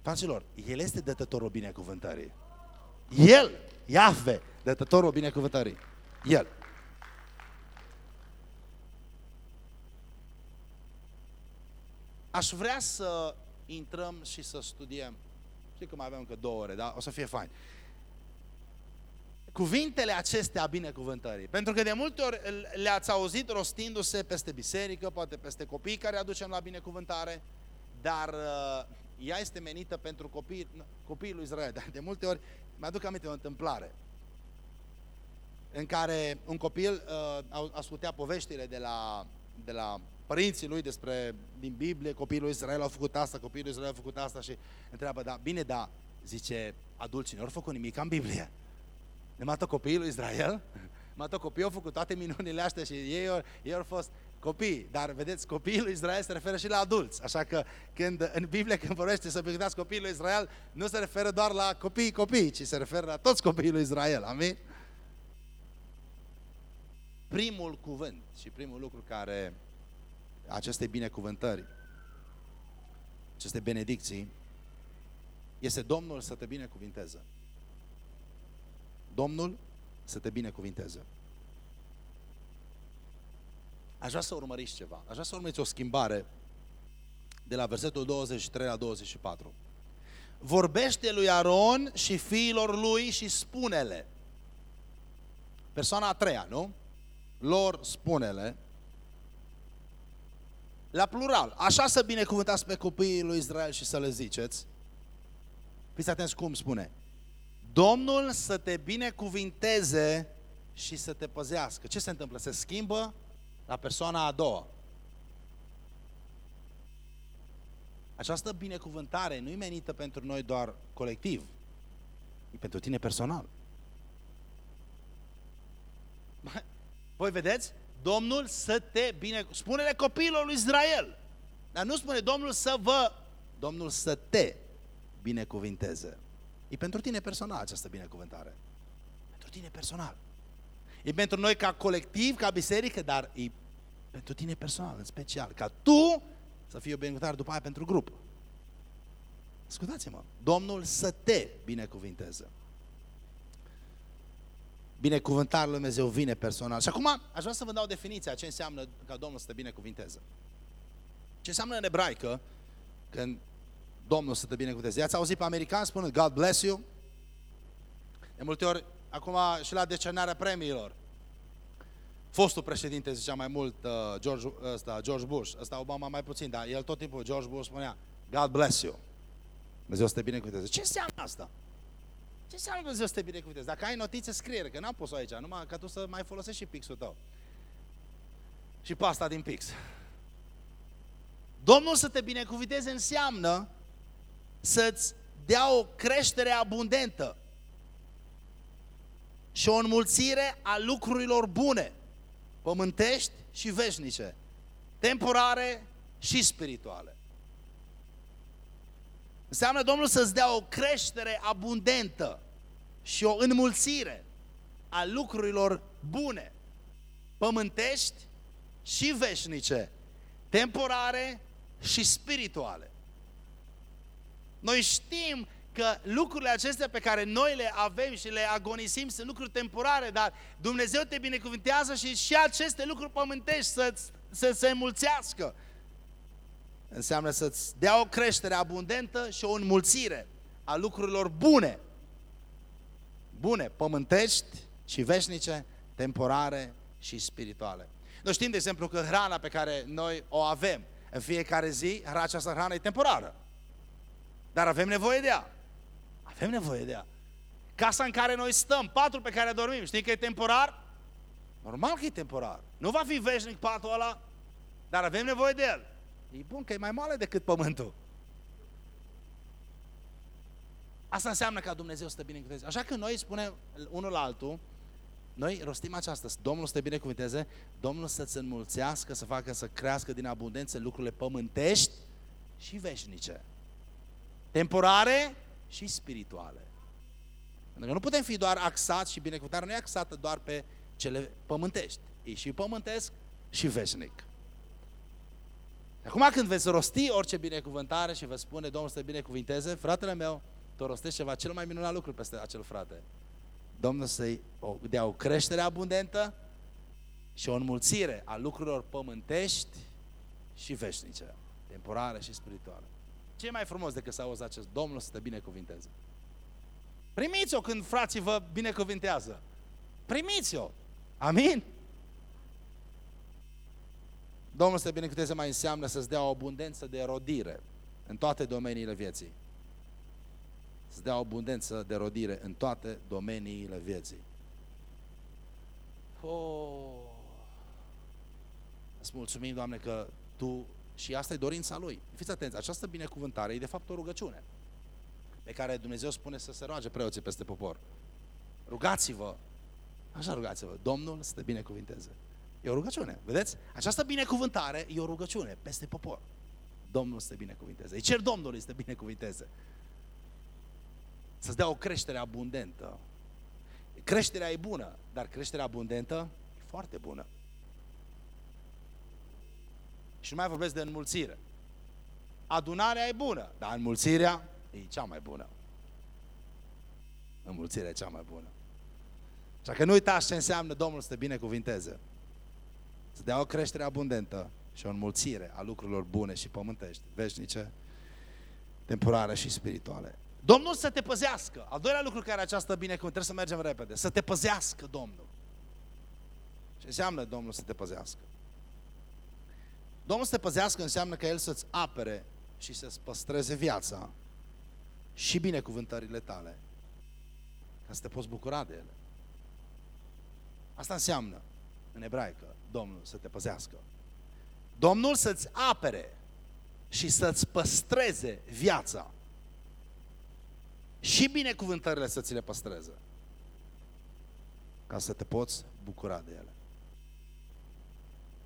Fraților, El este dătătorul binecuvântării. El, Iahve, dătătorul binecuvântării. El. Aș vrea să intrăm și să studiem. Știi că mai avem încă două ore, da? O să fie fain. Cuvintele acestea binecuvântării. Pentru că de multe ori le-ați auzit rostindu-se peste biserică, poate peste copii care aducem la binecuvântare, dar uh, ea este menită pentru copii, copiii lui Israel. Dar de multe ori mi-aduc aminte o întâmplare în care un copil uh, ascultea poveștile de la, de la părinții lui despre, din Biblie, copilul Israel au făcut asta, copilul Israel au făcut asta și întreabă, da, bine, da, zice, adulții nu au făcut nimic în Biblie. Ne mată copiii lui Israel, mată copiii au făcut toate minunile astea și ei, ei au fost, copii, dar vedeți, copiii lui Israel se referă și la adulți. Așa că când în Biblie când vorbește să binecuvântați copiii lui Israel, nu se referă doar la copiii copii, ci se referă la toți copiii lui Israel. Amin? Primul cuvânt și primul lucru care aceste binecuvântări, aceste benedicții, este Domnul să te binecuvinteze. Domnul să te binecuvinteze. Aș vrea să urmăriți ceva. Aș vrea să urmăriți o schimbare de la versetul 23 la 24. Vorbește lui Aron și fiilor lui și spune-le. Persoana a treia, nu? Lor spune-le. La plural. Așa să binecuvântați pe copiii lui Israel și să le ziceți. Fiți atenți cum spune. Domnul să te binecuvinteze și să te păzească. Ce se întâmplă? Se schimbă la persoana a doua. Această binecuvântare nu e menită pentru noi doar colectiv, e pentru tine personal. Voi vedeți? Domnul să te bine... Spune-le copiilor lui Israel. Dar nu spune Domnul să vă... Domnul să te binecuvinteze. E pentru tine personal această binecuvântare. Pentru tine personal. E pentru noi ca colectiv, ca biserică, dar e pentru tine personal, în special. Ca tu să fii o binecuvântare după aia pentru grup. Ascultați-mă, Domnul să te binecuvinteze. Binecuvântarea lui Dumnezeu vine personal. Și acum aș vrea să vă dau definiția ce înseamnă ca Domnul să te binecuvinteze. Ce înseamnă în ebraică când Domnul să te binecuvânteze. Ați auzit pe americani spunând God bless you? De multe ori, acum și la decernarea premiilor, fostul președinte zicea mai mult uh, George, ăsta, George Bush, ăsta Obama mai puțin, dar el tot timpul, George Bush spunea, God bless you. Dumnezeu să te binecuvânteze. Ce înseamnă asta? Ce înseamnă Dumnezeu să te binecuvânteze? Dacă ai notițe, scrie că n-am pus-o aici, numai ca tu să mai folosești și pixul tău. Și pasta din pix. Domnul să te binecuvânteze înseamnă să-ți dea o creștere abundentă și o înmulțire a lucrurilor bune, pământești și veșnice, temporare și spirituale. Înseamnă Domnul să-ți dea o creștere abundentă și o înmulțire a lucrurilor bune, pământești și veșnice, temporare și spirituale. Noi știm că lucrurile acestea pe care noi le avem și le agonisim sunt lucruri temporare, dar Dumnezeu te binecuvântează și și aceste lucruri pământești să, să se înmulțească. Înseamnă să-ți dea o creștere abundentă și o înmulțire a lucrurilor bune. Bune, pământești și veșnice, temporare și spirituale. Noi știm, de exemplu, că hrana pe care noi o avem în fiecare zi, această hrană e temporară. Dar avem nevoie de ea. Avem nevoie de ea. Casa în care noi stăm, patul pe care dormim, știi că e temporar? Normal că e temporar. Nu va fi veșnic patul ăla, dar avem nevoie de el. E bun că e mai moale decât pământul. Asta înseamnă ca Dumnezeu să te binecuvânteze. Așa că noi spunem unul la altul, noi rostim aceasta, Domnul să te binecuvânteze, Domnul să-ți înmulțească, să facă să crească din abundență lucrurile pământești și veșnice temporare și spirituale. Pentru că nu putem fi doar axați și binecuvântarea nu e axată doar pe cele pământești. E și pământesc și veșnic. Acum când veți rosti orice binecuvântare și vă spune Domnul să te binecuvinteze, fratele meu, tu rostești ceva cel mai minunat lucru peste acel frate. Domnul să-i dea o creștere abundentă și o înmulțire a lucrurilor pământești și veșnice, temporare și spirituale. Ce e mai frumos decât să auzi acest Domnul să te binecuvinteze? Primiți-o când frații vă binecuvintează. Primiți-o. Amin? Domnul să te binecuvinteze mai înseamnă să-ți dea o abundență de rodire în toate domeniile vieții. Să dea o abundență de rodire în toate domeniile vieții. Oh. Îți mulțumim, Doamne, că Tu și asta e dorința lui. Fiți atenți, această binecuvântare e de fapt o rugăciune pe care Dumnezeu spune să se roage preoții peste popor. Rugați-vă, așa rugați-vă, Domnul să te binecuvinteze. E o rugăciune, vedeți? Această binecuvântare e o rugăciune peste popor. Domnul să te binecuvinteze. Îi cer Domnului să te binecuvinteze. Să-ți dea o creștere abundentă. Creșterea e bună, dar creșterea abundentă e foarte bună. Și nu mai vorbesc de înmulțire. Adunarea e bună, dar înmulțirea e cea mai bună. Înmulțirea e cea mai bună. Așa că nu uitați ce înseamnă Domnul să te binecuvinteze. Să dea o creștere abundentă și o înmulțire a lucrurilor bune și pământești, veșnice, temporare și spirituale. Domnul să te păzească. Al doilea lucru care această binecuvântare, trebuie să mergem repede. Să te păzească Domnul. Ce înseamnă Domnul să te păzească? Domnul să te păzească înseamnă că El să-ți apere și să-ți păstreze viața și binecuvântările tale ca să te poți bucura de ele. Asta înseamnă în ebraică Domnul să te păzească. Domnul să-ți apere și să-ți păstreze viața și binecuvântările să ți le păstreze ca să te poți bucura de ele.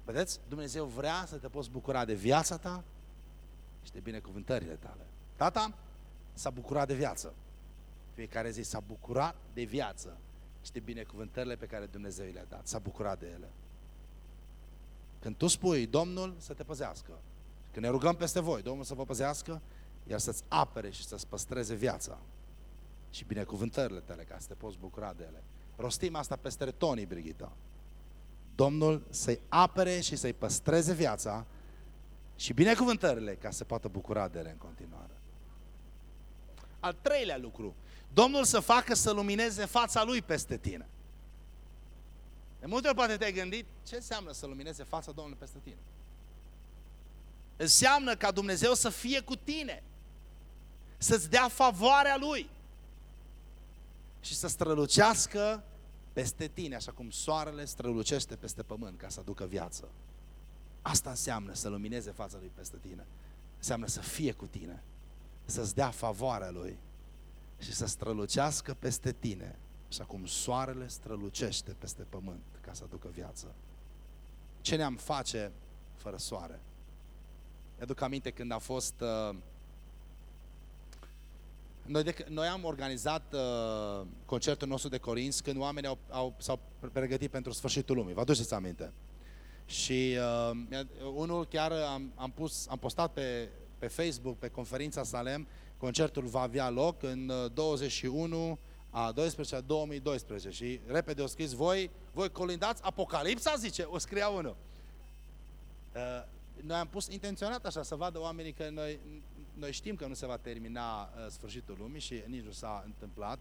Vedeți? Dumnezeu vrea să te poți bucura de viața ta și de binecuvântările tale. Tata s-a bucurat de viață. Fiecare zi s-a bucurat de viață și de binecuvântările pe care Dumnezeu le-a dat. S-a bucurat de ele. Când tu spui, Domnul să te păzească, când ne rugăm peste voi, Domnul să vă păzească, iar să-ți apere și să-ți păstreze viața și binecuvântările tale ca să te poți bucura de ele. Rostim asta peste Tony, Brigita. Domnul să-i apere și să-i păstreze viața și binecuvântările ca să poată bucura de ele în continuare. Al treilea lucru, Domnul să facă să lumineze fața Lui peste tine. De multe ori poate te-ai gândit ce înseamnă să lumineze fața Domnului peste tine. Înseamnă ca Dumnezeu să fie cu tine, să-ți dea favoarea Lui și să strălucească peste tine, așa cum soarele strălucește peste pământ ca să aducă viață. Asta înseamnă să lumineze fața Lui peste tine. Înseamnă să fie cu tine, să-ți dea favoarea Lui și să strălucească peste tine, așa cum soarele strălucește peste pământ ca să aducă viață. Ce ne-am face fără soare? Mi-aduc aminte când a fost... Uh, noi, de, noi am organizat uh, concertul nostru de Corinți când oamenii au, au, s-au pregătit pentru sfârșitul lumii. Vă aduceți aminte? Și uh, unul chiar am, am, pus, am postat pe, pe Facebook, pe conferința Salem, concertul va avea loc în 21 uh, a 12 a 2012 și repede o scris voi, voi colindați Apocalipsa, zice, o scria unul. Uh, noi am pus intenționat așa, să vadă oamenii că noi, noi știm că nu se va termina uh, sfârșitul lumii și nici nu s-a întâmplat,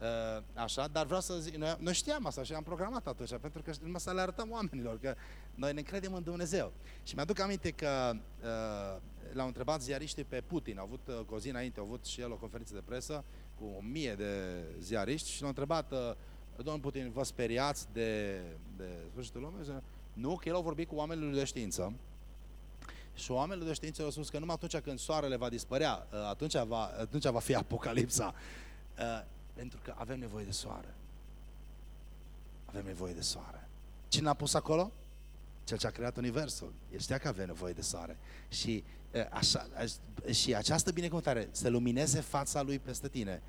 uh, așa, dar vreau să zic, noi, noi știam asta și am programat atunci, pentru că numai să le arătăm oamenilor că noi ne credem în Dumnezeu. Și mi-aduc aminte că uh, l-au întrebat ziariștii pe Putin, au avut uh, cu o zi înainte, au avut și el o conferință de presă cu o mie de ziariști și l-au întrebat, uh, domnul Putin, vă speriați de, de sfârșitul lumii? Nu, că el au vorbit cu oamenii de știință și oamenii de știință au spus că numai atunci când soarele va dispărea, uh, atunci va, atunci va fi apocalipsa. Pentru că avem nevoie de soare. Avem nevoie de soare. Cine a pus acolo? Cel ce a creat Universul. El știa că avea nevoie de soare. Și, așa, și această binecuvântare să lumineze fața lui peste tine,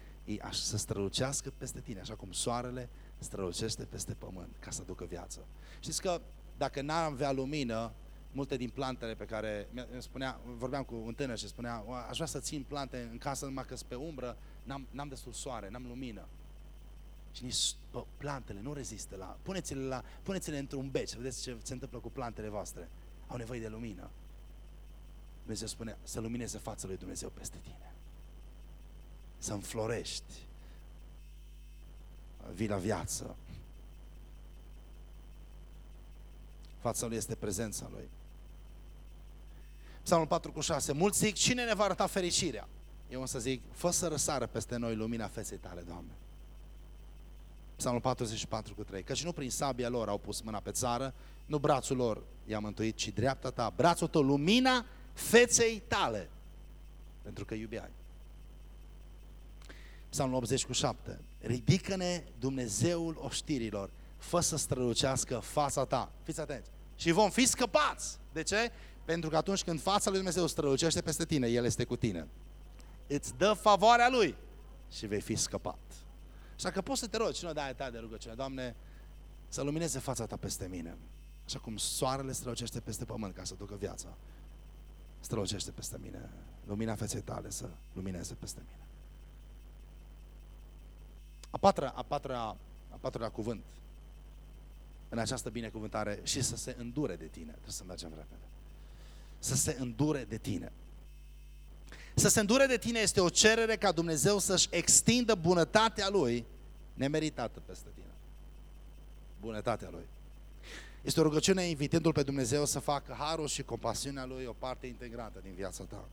să strălucească peste tine, așa cum soarele strălucește peste pământ, ca să ducă viață. Știți că dacă n-ar avea lumină, multe din plantele pe care îmi spunea, vorbeam cu un tânăr și spunea, aș vrea să țin plante în casă numai că pe umbră, n-am, n-am destul soare, n-am lumină. Și nici bă, plantele nu rezistă la... Puneți-le, la, puneți-le într-un bec, să vedeți ce se întâmplă cu plantele voastre. Au nevoie de lumină. Dumnezeu spune să lumineze fața lui Dumnezeu peste tine. Să înflorești. Vii la viață. Fața lui este prezența lui. Psalmul 4 cu 6. Mulți zic, cine ne va arăta fericirea? Eu însă zic, fă să răsară peste noi lumina feței tale, Doamne. Psalmul 44 cu 3. Căci nu prin sabia lor au pus mâna pe țară, nu brațul lor i-a mântuit, ci dreapta ta, brațul tău, lumina feței tale, pentru că iubeai. Psalmul 80 cu 7. Ridică-ne Dumnezeul oștirilor, fă să strălucească fața ta. Fiți atenți. Și vom fi scăpați. De ce? Pentru că atunci când fața lui Dumnezeu strălucește peste tine, El este cu tine. Îți dă favoarea Lui și vei fi scăpat. Așa că poți să te rogi, nu dai ta de rugăciune, Doamne, să lumineze fața ta peste mine. Așa cum soarele strălucește peste pământ ca să ducă viața. Strălucește peste mine. Lumina feței tale să lumineze peste mine. A patra, a patra, a patra cuvânt în această binecuvântare și să se îndure de tine. Trebuie să mergem repede. Să se îndure de tine. Să se îndure de tine este o cerere ca Dumnezeu să-și extindă bunătatea Lui nemeritată peste tine. Bunătatea Lui. Este o rugăciune invitându-L pe Dumnezeu să facă harul și compasiunea Lui o parte integrantă din viața ta.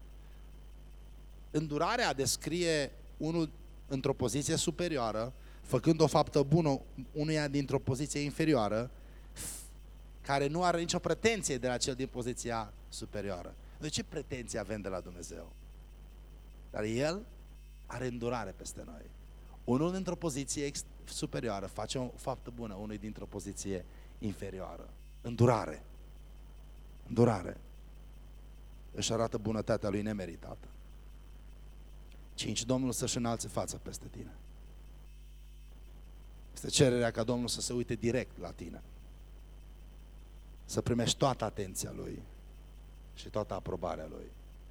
Îndurarea descrie unul într-o poziție superioară, făcând o faptă bună unuia dintr-o poziție inferioară, care nu are nicio pretenție de la cel din poziția superioară. De ce pretenție avem de la Dumnezeu? Dar El are îndurare peste noi. Unul dintr-o poziție superioară face o faptă bună, unul dintr-o poziție inferioară. Îndurare. Îndurare. Își arată bunătatea lui nemeritată. Cinci, Domnul să-și înalțe fața peste tine. Este cererea ca Domnul să se uite direct la tine. Să primești toată atenția Lui și toată aprobarea Lui.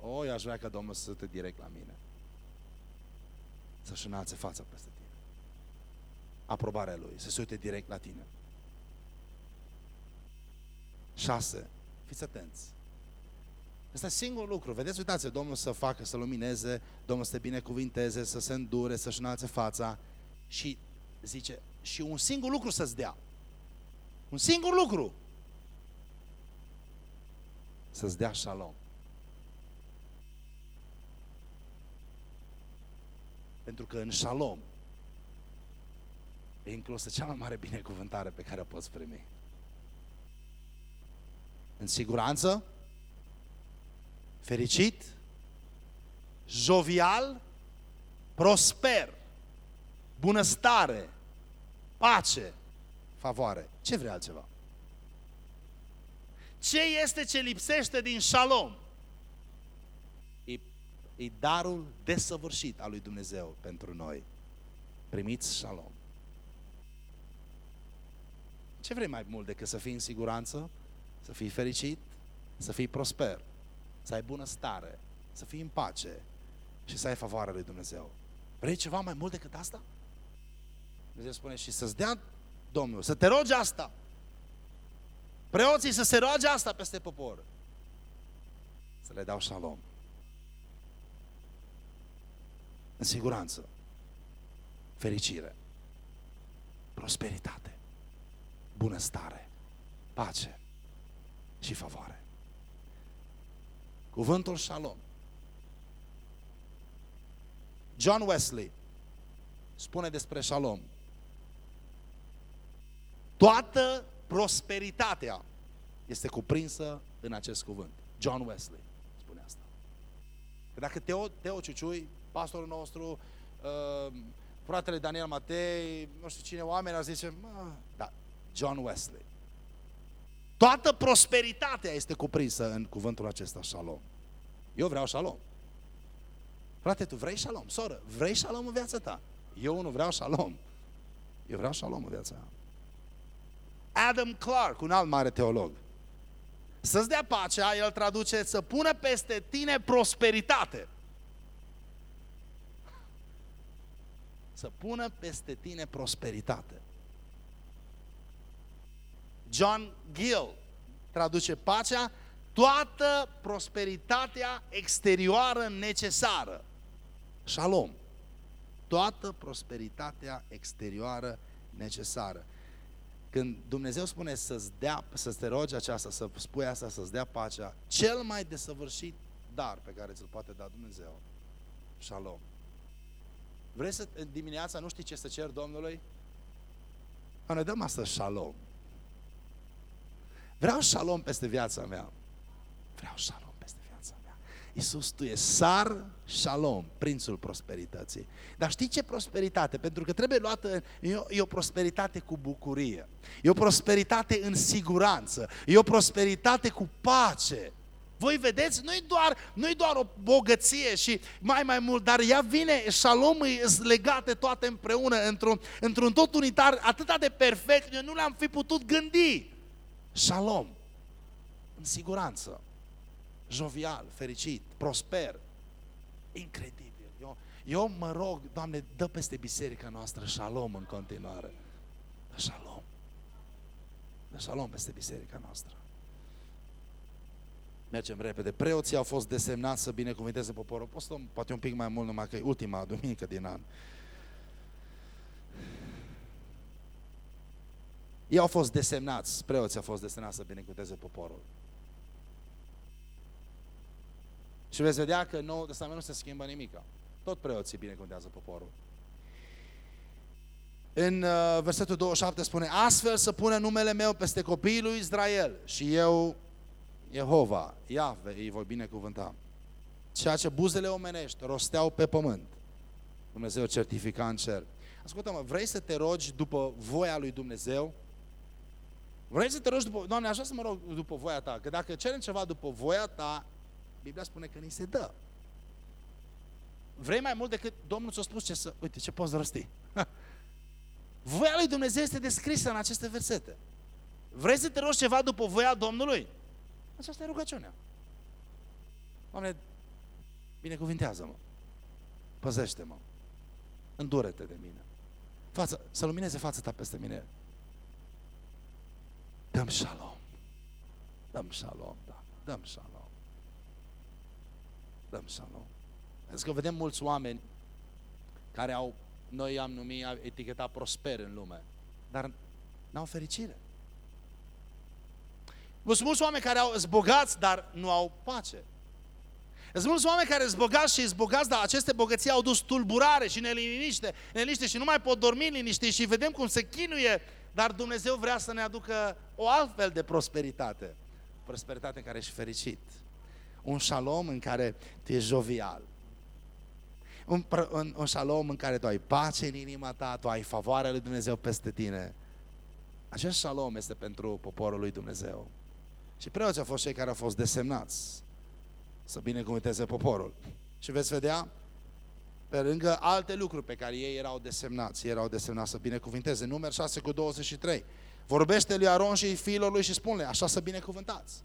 O, eu aș vrea ca Domnul să se uite direct la mine. Să-și înalțe fața peste tine. Aprobarea Lui, să se uite direct la tine. Șase. Fiți atenți. Asta e singurul lucru. Vedeți, uitați Domnul să facă, să lumineze, Domnul să te binecuvinteze, să se îndure, să-și înalțe fața și zice, și un singur lucru să-ți dea. Un singur lucru. Să-ți dea șalom. Pentru că în șalom e inclusă cea mai mare binecuvântare pe care o poți primi. În siguranță, fericit, jovial, prosper, bunăstare, pace, favoare. Ce vrea altceva? Ce este ce lipsește din șalom? E, e darul desăvârșit al lui Dumnezeu pentru noi. Primiți șalom. Ce vrei mai mult decât să fii în siguranță, să fii fericit, să fii prosper, să ai bună stare, să fii în pace și să ai favoarea lui Dumnezeu. Vrei ceva mai mult decât asta? Dumnezeu spune și să-ți dea Domnul, să te rogi asta. Preoții să se roage asta peste popor. Să le dau șalom. În siguranță. Fericire. Prosperitate. Bunăstare. Pace. Și favoare. Cuvântul șalom. John Wesley spune despre șalom Toată prosperitatea este cuprinsă în acest cuvânt. John Wesley spune asta. Că dacă Teo, Teo Ciuciui, pastorul nostru, uh, fratele Daniel Matei, nu știu cine, oameni ar zice, mă, da, John Wesley. Toată prosperitatea este cuprinsă în cuvântul acesta, shalom. Eu vreau shalom. Frate, tu vrei shalom? Soră, vrei shalom în viața ta? Eu nu vreau shalom. Eu vreau shalom în viața mea. Adam Clark, un alt mare teolog. Să-ți dea pacea, el traduce, să pună peste tine prosperitate. Să pună peste tine prosperitate. John Gill traduce pacea, toată prosperitatea exterioară necesară. Shalom. Toată prosperitatea exterioară necesară. Când Dumnezeu spune să-ți dea, să te rogi aceasta, să spui asta, să-ți dea pacea, cel mai desăvârșit dar pe care ți-l poate da Dumnezeu. Shalom. Vrei să dimineața nu știi ce să cer Domnului? Ne dăm asta shalom. Vreau shalom peste viața mea. Vreau shalom peste viața mea. Iisus, tu e Sar Shalom, prințul prosperității. Dar știi ce prosperitate? Pentru că trebuie luată, e o, e o prosperitate cu bucurie, e o prosperitate în siguranță, e o prosperitate cu pace. Voi vedeți, nu-i doar, nu doar o bogăție și mai mai mult, dar ea vine, șalom e legate toate împreună într-un, într-un tot unitar atât de perfect, eu nu le-am fi putut gândi. Shalom, în siguranță, jovial, fericit, prosper, incredibil. Eu, eu mă rog, Doamne, dă peste biserica noastră shalom în continuare. Shalom. Shalom peste biserica noastră. Mergem repede. Preoții au fost desemnați să binecuvânteze poporul. Poți să poate un pic mai mult, numai că e ultima duminică din an. Ei au fost desemnați, preoții au fost desemnați să binecuvânteze poporul. Și veți vedea că în Noul Testament nu se schimbă nimic. Tot preoții binecuvântează poporul. În uh, versetul 27 spune, astfel să pune numele meu peste copiii lui Israel și eu Jehova, Iahve, îi voi binecuvânta. Ceea ce buzele omenești rosteau pe pământ, Dumnezeu certifica în cer. Ascultă-mă, vrei să te rogi după voia lui Dumnezeu? Vrei să te rogi după... Doamne, așa să mă rog după voia ta, că dacă cerem ceva după voia ta, Biblia spune că ni se dă. Vrei mai mult decât Domnul ți-a spus ce să... Uite, ce poți rosti. voia lui Dumnezeu este descrisă în aceste versete. Vrei să te rogi ceva după voia Domnului? Aceasta e rugăciunea. Doamne, binecuvintează-mă. Păzește-mă. Îndură-te de mine. Față, să lumineze fața ta peste mine. Dăm shalom. Dăm shalom, da. Dăm shalom. Dăm shalom. Pentru că vedem mulți oameni care au, noi am numit, etichetat prosper în lume, dar n-au fericire. Sunt mulți oameni care au zbogați, dar nu au pace. Sunt mulți oameni care sunt bogați și zbogați, dar aceste bogății au dus tulburare și neliniște, neliniște și nu mai pot dormi liniște și vedem cum se chinuie, dar Dumnezeu vrea să ne aducă o altfel de prosperitate. Prosperitate în care ești fericit. Un șalom în care tu ești jovial. Un, un, un șalom în care tu ai pace în inima ta, tu ai favoarea lui Dumnezeu peste tine. Acest șalom este pentru poporul lui Dumnezeu. Și preoții au fost cei care au fost desemnați să binecuvânteze poporul. Și veți vedea, pe lângă alte lucruri pe care ei erau desemnați, ei erau desemnați să binecuvânteze. Număr 6 cu 23. Vorbește lui Aron și fiilor lui și spune așa să binecuvântați.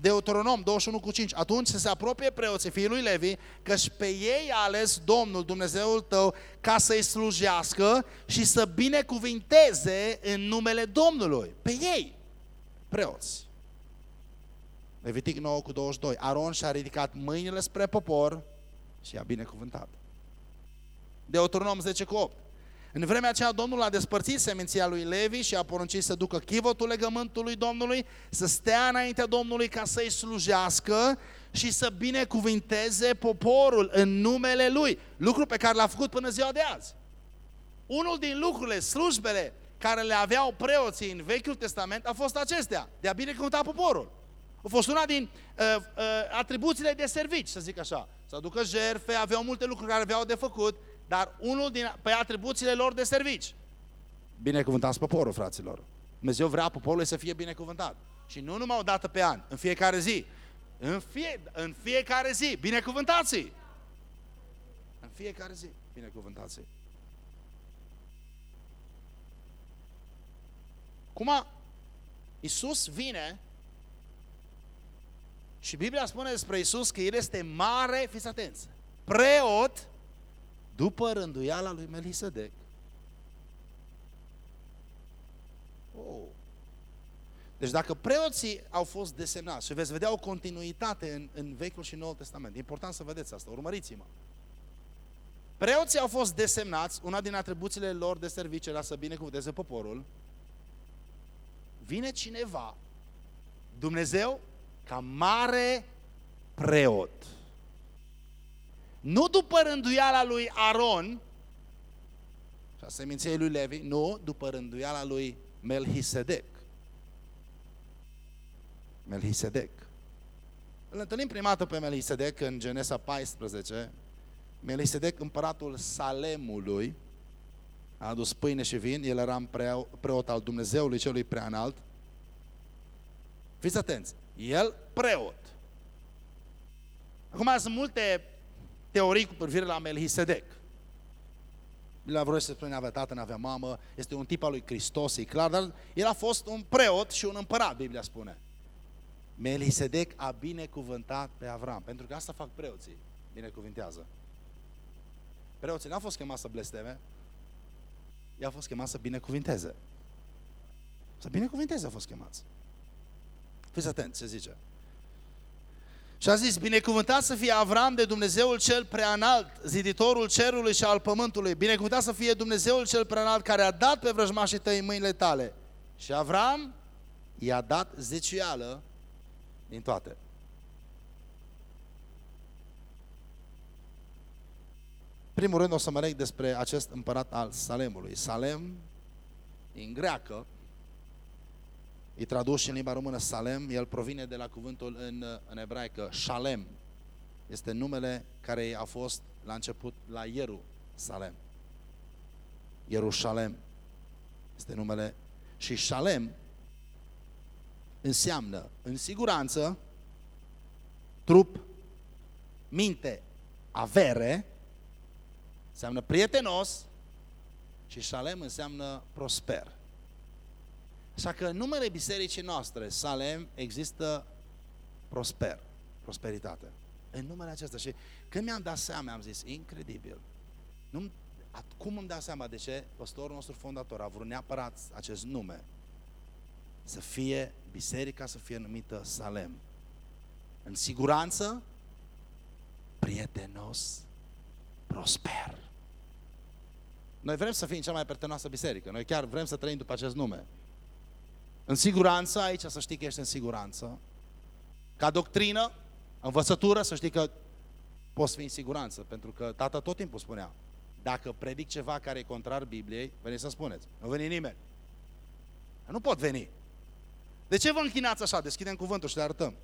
Deuteronom 21 cu 5. Atunci să se apropie preoții fiii lui Levi, și pe ei a ales Domnul Dumnezeul tău ca să-i slujească și să binecuvinteze în numele Domnului. Pe ei, preoți. Levitic 9 cu 22. Aron și-a ridicat mâinile spre popor și a binecuvântat. Deuteronom 10 cu 8. În vremea aceea Domnul a despărțit seminția lui Levi și a poruncit să ducă chivotul legământului Domnului, să stea înaintea Domnului ca să-i slujească și să binecuvinteze poporul în numele Lui. Lucru pe care l-a făcut până ziua de azi. Unul din lucrurile, slujbele care le aveau preoții în Vechiul Testament a fost acestea, de a binecuvânta poporul. A fost una din uh, uh, atribuțiile de servici, să zic așa. Să aducă jerfe, aveau multe lucruri care aveau de făcut, dar unul din pe atribuțiile lor de servici. Binecuvântați poporul, fraților. Dumnezeu vrea poporul să fie binecuvântat. Și nu numai o dată pe an, în fiecare zi. În, fie, în fiecare zi, binecuvântați -i. În fiecare zi, binecuvântați -i. Cum Iisus vine și Biblia spune despre Isus că El este mare, fiți atenți, preot după rânduiala lui Melisedec. Oh. Deci dacă preoții au fost desemnați și veți vedea o continuitate în, în Vechiul și Noul Testament, e important să vedeți asta, urmăriți-mă. Preoții au fost desemnați, una din atribuțiile lor de serviciu era să binecuvânteze poporul. Vine cineva, Dumnezeu ca mare preot. Nu după rânduiala lui Aron, și a seminției lui Levi, nu, după rânduiala lui Melchisedec. Melchisedec. Îl întâlnim prima dată pe Melisedec în Genesa 14. Melisedec, împăratul Salemului, a adus pâine și vin, el era preot al Dumnezeului celui preanalt. Fiți atenți, el preot. Acum sunt multe teorii cu privire la Melchisedec. La vreo să spune, avea tată, n-avea mamă, este un tip al lui Hristos, e clar, dar el a fost un preot și un împărat, Biblia spune. Melchisedec a binecuvântat pe Avram, pentru că asta fac preoții, binecuvintează. Preoții n-au fost chemați să blesteme, i a fost chemați să binecuvinteze. Să binecuvinteze a fost chemați. Fiți atenți ce zice. Și a zis, binecuvântat să fie Avram de Dumnezeul cel preanalt, ziditorul cerului și al pământului. Binecuvântat să fie Dumnezeul cel preanalt care a dat pe vrăjmașii tăi în mâinile tale. Și Avram i-a dat zecială din toate. Primul rând o să mă leg despre acest împărat al Salemului. Salem, în greacă, e tradus în limba română Salem, el provine de la cuvântul în, în ebraică, Shalem. Este numele care a fost la început la Ieru Salem. Ierusalem este numele și Shalem înseamnă în siguranță trup, minte, avere, înseamnă prietenos și Shalem înseamnă prosper. Așa că în numele bisericii noastre, Salem, există prosper, prosperitate. În numele acesta. Și când mi-am dat seama, am zis, incredibil. Nu, cum îmi dau seama de ce pastorul nostru fondator a vrut neapărat acest nume? Să fie biserica, să fie numită Salem. În siguranță, prietenos, prosper. Noi vrem să fim cea mai prietenoasă biserică. Noi chiar vrem să trăim după acest nume. În siguranță, aici să știi că ești în siguranță. Ca doctrină, învățătură, să știi că poți fi în siguranță. Pentru că tata tot timpul spunea, dacă predic ceva care e contrar Bibliei, veniți să spuneți. Nu veni nimeni. Nu pot veni. De ce vă închinați așa? Deschidem cuvântul și le arătăm.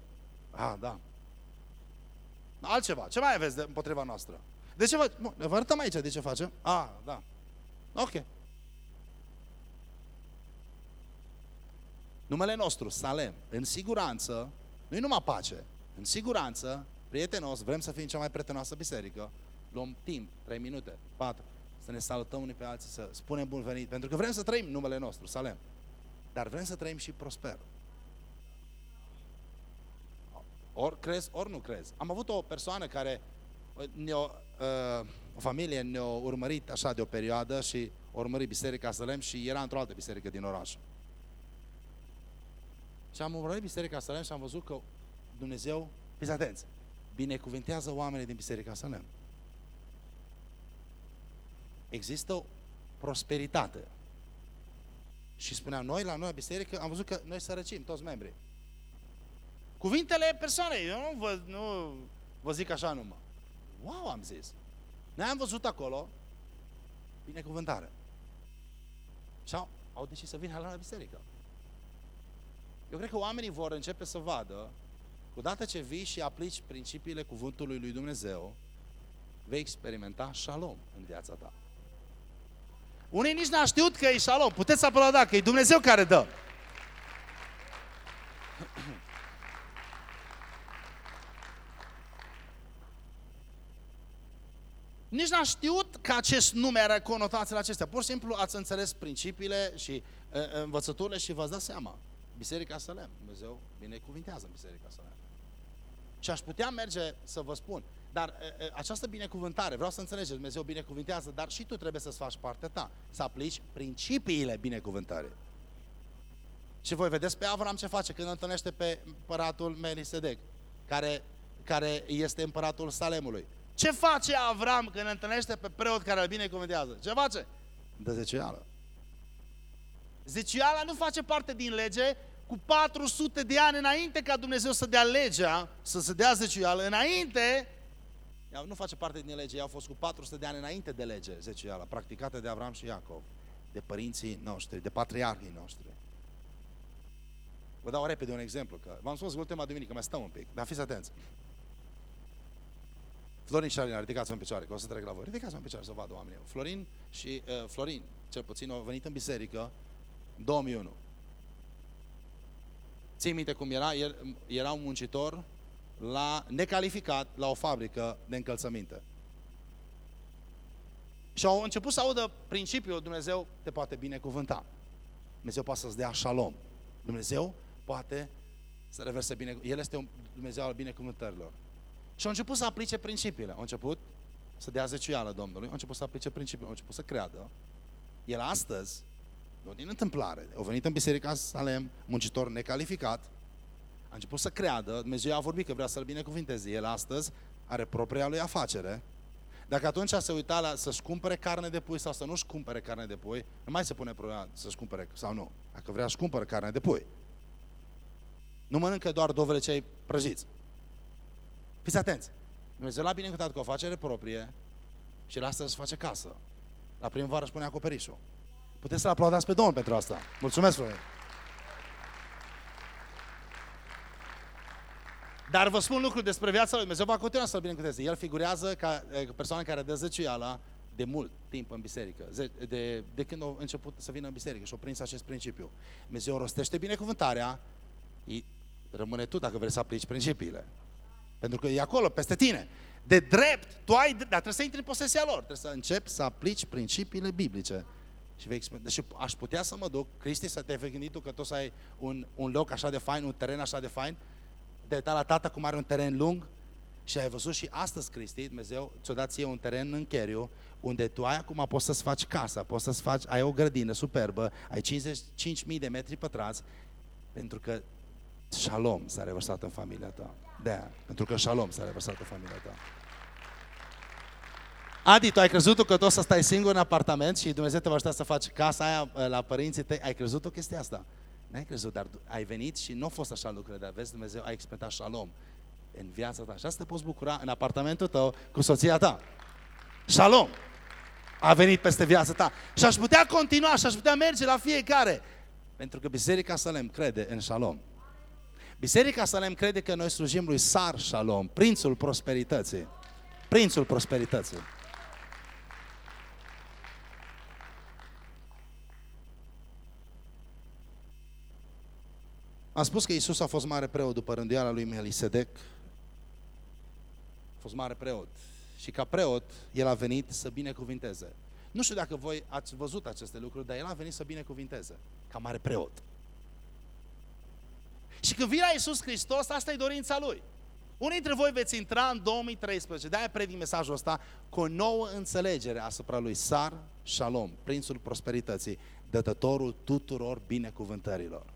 Ah, da. Altceva. Ce mai aveți de împotriva noastră? De ce vă... Vă arătăm aici de ce facem? Ah, da. Ok. Numele nostru, Salem, în siguranță, nu numai pace, în siguranță, prietenos, vrem să fim cea mai prietenoasă biserică, luăm timp, 3 minute, 4, să ne salutăm unii pe alții, să spunem bun venit, pentru că vrem să trăim numele nostru, Salem. Dar vrem să trăim și prosper. Ori crezi, ori nu crezi. Am avut o persoană care, ne uh, o familie ne-a urmărit așa de o perioadă și a urmărit Biserica Salem și era într-o altă biserică din oraș. Și am urmărit Biserica Salem și am văzut că Dumnezeu, fiți atenți, binecuvintează oamenii din Biserica Salem. Există o prosperitate. Și spuneam, noi la noi la biserică am văzut că noi sărăcim, toți membrii. Cuvintele persoanei, eu nu vă, nu vă zic așa numai. Wow, am zis. Noi am văzut acolo binecuvântare. Și au, au decis să vină la biserică. Eu cred că oamenii vor începe să vadă că odată ce vii și aplici principiile cuvântului lui Dumnezeu, vei experimenta shalom în viața ta. Unii nici n-au știut că e shalom. Puteți să aplauda că e Dumnezeu care dă. Nici n-a știut că acest nume are conotațiile acestea. Pur și simplu ați înțeles principiile și uh, învățăturile și v-ați dat seama. Biserica Salem. Dumnezeu binecuvintează Biserica Salem. Și aș putea merge să vă spun, dar e, această binecuvântare, vreau să înțelegeți, Dumnezeu binecuvintează, dar și tu trebuie să-ți faci partea ta, să aplici principiile binecuvântării. Și voi vedeți pe Avram ce face când întâlnește pe împăratul Melisedec, care, care este împăratul Salemului. Ce face Avram când întâlnește pe preot care îl binecuvântează? Ce face? Dă zecială. Zeciala nu face parte din lege cu 400 de ani înainte ca Dumnezeu să dea legea, să se dea zecială, înainte, ea nu face parte din lege, ea a fost cu 400 de ani înainte de lege, zeciala, practicată de Avram și Iacov, de părinții noștri, de patriarhii noștri. Vă dau repede un exemplu, că v-am spus ultima duminică, mai stăm un pic, dar fiți atenți. Florin și Alina, ridicați-vă în picioare, că o să trec la voi. Ridicați-vă în picioare să vadă oamenii. Florin și uh, Florin, cel puțin, au venit în biserică în 2001. Ții minte cum era? El, era un muncitor la, necalificat la o fabrică de încălțăminte. Și au început să audă principiul Dumnezeu te poate binecuvânta. Dumnezeu poate să-ți dea șalom. Dumnezeu poate să reverse bine. El este un Dumnezeu al binecuvântărilor. Și au început să aplice principiile. Au început să dea zeciuială Domnului, au început să aplice principiile, au început să creadă. El astăzi, nu din întâmplare, au venit în Biserica Salem, muncitor necalificat, a început să creadă, Dumnezeu a vorbit că vrea să-l binecuvinteze. El astăzi are propria lui afacere. Dacă atunci se uita la să-și cumpere carne de pui sau să nu-și cumpere carne de pui, nu mai se pune problema să-și cumpere sau nu. Dacă vrea să cumpere carne de pui. Nu mănâncă doar dovele cei prăjiți. Fiți atenți! Dumnezeu l-a binecuvântat cu o afacere proprie și la asta se face casă. La primăvară își pune acoperișul. Puteți să-l aplaudați pe Domnul pentru asta. Mulțumesc, frate! Dar vă spun lucruri despre viața lui. Dumnezeu va continua să-l binecuvânteze. El figurează ca persoană care dă zeciuiala de mult timp în biserică. De, de, de când a început să vină în biserică și a prins acest principiu. Dumnezeu rostește binecuvântarea, rămâne tu dacă vrei să aplici principiile. Pentru că e acolo, peste tine. De drept, tu ai, dar trebuie să intri în posesia lor. Trebuie să începi să aplici principiile biblice. Și vei Deci aș putea să mă duc, Cristi, să te-ai gândit tu că tu să ai un, un loc așa de fain, un teren așa de fain, de la tata cum are un teren lung și ai văzut și astăzi, Cristi, Dumnezeu ți-o dat ție un teren în Cheriu, unde tu ai acum poți să-ți faci casa, poți să-ți faci, ai o grădină superbă, ai 55.000 de metri pătrați, pentru că Shalom s-a revărsat în familia ta. De aia, pentru că Shalom s-a revărsat în familia ta. Adi, tu ai crezut că tu o să stai singur în apartament și Dumnezeu te va ajuta să faci casa aia uh, la părinții tăi? Ai crezut o chestia asta? N-ai crezut, dar ai venit și nu a fost așa lucrurile, dar vezi, Dumnezeu a experimentat Shalom în viața ta. Și asta te poți bucura în apartamentul tău cu soția ta. Shalom! A venit peste viața ta. Și aș putea continua și aș putea merge la fiecare. Pentru că Biserica Salem crede în Shalom. Biserica Salem crede că noi slujim lui Sar Shalom, prințul prosperității. Prințul prosperității. Am spus că Isus a fost mare preot după rânduiala lui Melisedec. A fost mare preot. Și ca preot, el a venit să binecuvinteze. Nu știu dacă voi ați văzut aceste lucruri, dar el a venit să binecuvinteze, ca mare preot. Și când vine Iisus Hristos, asta e dorința Lui. Unii dintre voi veți intra în 2013, de-aia predic mesajul ăsta, cu o nouă înțelegere asupra lui Sar Shalom, Prințul Prosperității, dătătorul tuturor binecuvântărilor.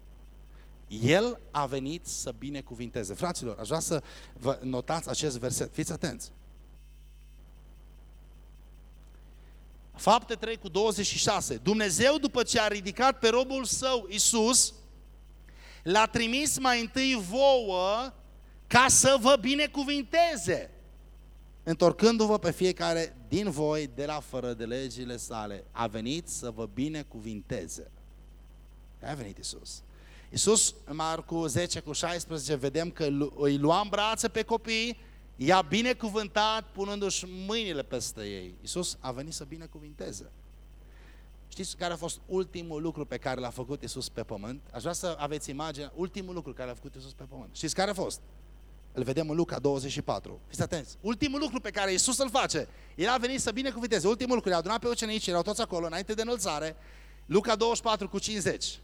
El a venit să binecuvinteze. Fraților, aș vrea să vă notați acest verset. Fiți atenți. Fapte 3 cu 26. Dumnezeu, după ce a ridicat pe robul său, Isus, l-a trimis mai întâi vouă ca să vă binecuvinteze. Întorcându-vă pe fiecare din voi de la fără de legile sale, a venit să vă binecuvinteze. A venit Isus. Iisus, în Marcu 10 cu 16, vedem că îi lua în brațe pe copii, i-a binecuvântat punându-și mâinile peste ei. Iisus a venit să binecuvinteze. Știți care a fost ultimul lucru pe care l-a făcut Iisus pe pământ? Aș vrea să aveți imagine, ultimul lucru care l-a făcut Iisus pe pământ. Știți care a fost? Îl vedem în Luca 24. Fiți atenți. Ultimul lucru pe care Iisus îl face, el a venit să binecuvinteze. Ultimul lucru, i-a adunat pe ucenici, erau toți acolo, înainte de înălțare. Luca 24 cu 50.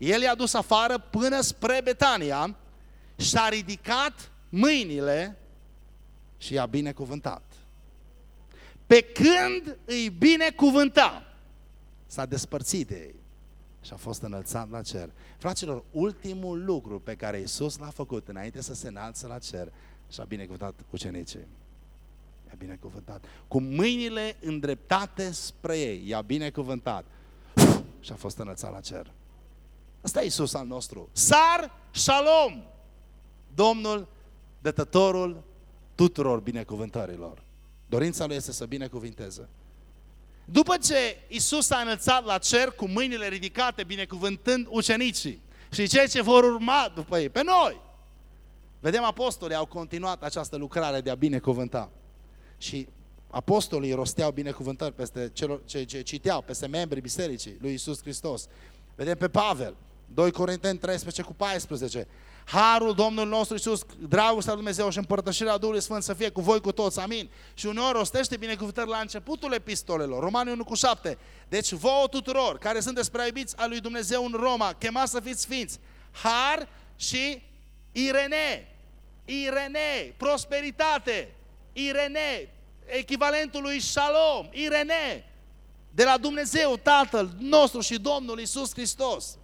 El i-a dus afară până spre Betania și a ridicat mâinile și i-a binecuvântat. Pe când îi binecuvânta, s-a despărțit de ei și a fost înălțat la cer. Fraților, ultimul lucru pe care Iisus l-a făcut înainte să se înalțe la cer și a binecuvântat ucenicii. I-a binecuvântat. Cu mâinile îndreptate spre ei, i-a binecuvântat și a fost înălțat la cer. Asta e Iisus al nostru. Sar Shalom! Domnul, dătătorul tuturor binecuvântărilor. Dorința lui este să binecuvinteze. După ce Isus a înălțat la cer cu mâinile ridicate, binecuvântând ucenicii, și cei ce vor urma după ei, pe noi. Vedem, apostolii au continuat această lucrare de a binecuvânta. Și apostolii rosteau binecuvântări peste celor ce, ce citeau, peste membrii bisericii lui Isus Hristos. Vedem pe Pavel, 2 Corinteni 13 cu 14. Harul Domnului nostru Iisus, dragostea lui Dumnezeu și împărtășirea Duhului Sfânt să fie cu voi cu toți, amin. Și uneori rostește binecuvântări la începutul epistolelor, Romanii 1 cu 7. Deci vouă tuturor care sunteți prea iubiți al lui Dumnezeu în Roma, chemați să fiți sfinți, har și Irene, Irene, prosperitate, Irene, echivalentul lui Shalom, Irene, de la Dumnezeu Tatăl nostru și Domnul Isus Hristos.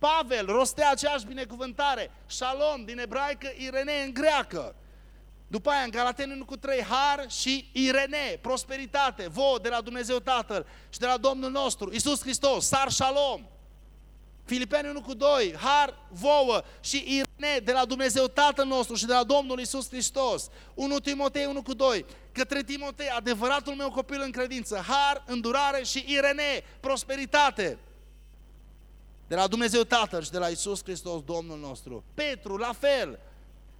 Pavel rostea aceeași binecuvântare, Shalom din ebraică, Irene în greacă. După aia, în Galateni 1 cu 3, har și Irene, prosperitate, vouă de la Dumnezeu Tatăl și de la Domnul nostru, Isus Hristos, sar Shalom. Filipeni 1 cu 2, har, vouă și Irene de la Dumnezeu Tatăl nostru și de la Domnul Isus Hristos. 1 Timotei 1 cu 2, către Timotei, adevăratul meu copil în credință, har, îndurare și Irene, prosperitate de la Dumnezeu Tatăl și de la Isus Hristos, Domnul nostru. Petru, la fel.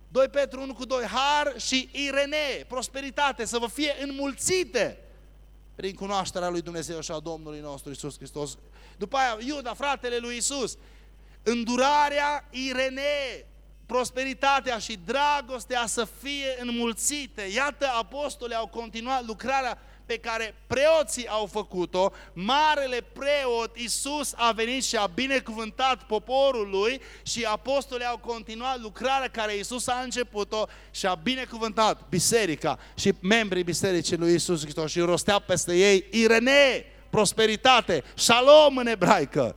2 Petru 1 cu 2, har și Irene, prosperitate, să vă fie înmulțite prin cunoașterea lui Dumnezeu și a Domnului nostru Isus Hristos. După aia, Iuda, fratele lui Isus, îndurarea Irene, prosperitatea și dragostea să fie înmulțite. Iată, apostolii au continuat lucrarea pe care preoții au făcut-o, marele preot Iisus a venit și a binecuvântat poporul lui și apostolii au continuat lucrarea care Iisus a început-o și a binecuvântat biserica și membrii bisericii lui Iisus Hristos și rostea peste ei Irene, prosperitate, shalom în ebraică.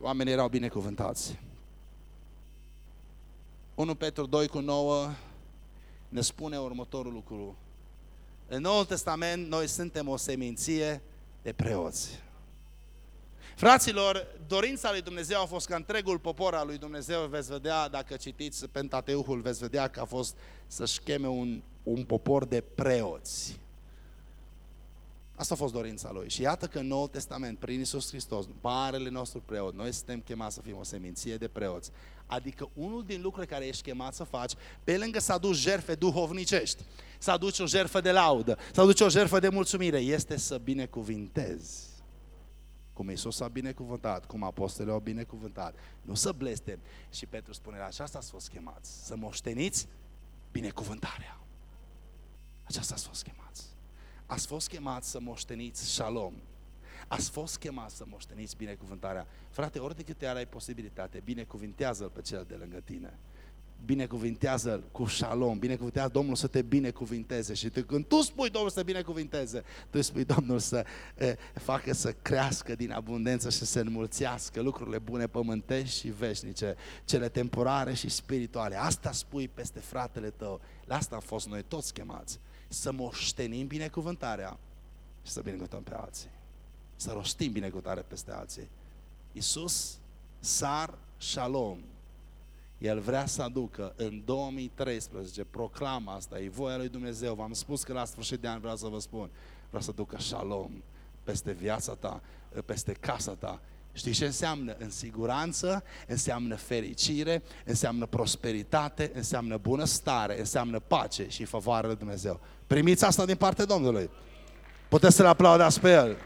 Oamenii erau binecuvântați. 1 Petru 2 cu 9 ne spune următorul lucru. În Noul Testament noi suntem o seminție de preoți. Fraților, dorința lui Dumnezeu a fost ca întregul popor al lui Dumnezeu, veți vedea, dacă citiți Pentateuhul, veți vedea că a fost să-și cheme un, un popor de preoți. Asta a fost dorința lui. Și iată că în Noul Testament, prin Isus Hristos, parele nostru preot, noi suntem chemați să fim o seminție de preoți. Adică unul din lucrurile care ești chemat să faci, pe lângă să aduci jerfe duhovnicești, să aduci o jerfă de laudă, să aduci o jerfă de mulțumire, este să binecuvintezi. Cum Iisus a binecuvântat, cum apostolii au binecuvântat. Nu să blestem. Și Petru spune, la aceasta ați fost chemați, să moșteniți binecuvântarea. Aceasta ați fost chemați. Ați fost chemați să moșteniți shalom. Ați fost chemați să moșteniți binecuvântarea. Frate, ori de câte ori ai posibilitate, binecuvintează-l pe cel de lângă tine binecuvintează cu shalom, binecuvintează Domnul să te binecuvinteze și tu, când tu spui Domnul să binecuvinteze, tu spui Domnul să e, facă să crească din abundență și să se înmulțească lucrurile bune pământești și veșnice, cele temporare și spirituale. Asta spui peste fratele tău. La asta am fost noi toți chemați. Să moștenim binecuvântarea și să binecuvântăm pe alții. Să rostim binecuvântare peste alții. Iisus, sar, shalom, el vrea să aducă în 2013, proclama asta, e voia lui Dumnezeu. V-am spus că la sfârșit de an vreau să vă spun, vreau să aducă shalom peste viața ta, peste casa ta. Știi ce înseamnă? În siguranță, înseamnă fericire, înseamnă prosperitate, înseamnă bunăstare, înseamnă pace și favoare lui Dumnezeu. Primiți asta din partea Domnului. Puteți să-L aplaudați pe El.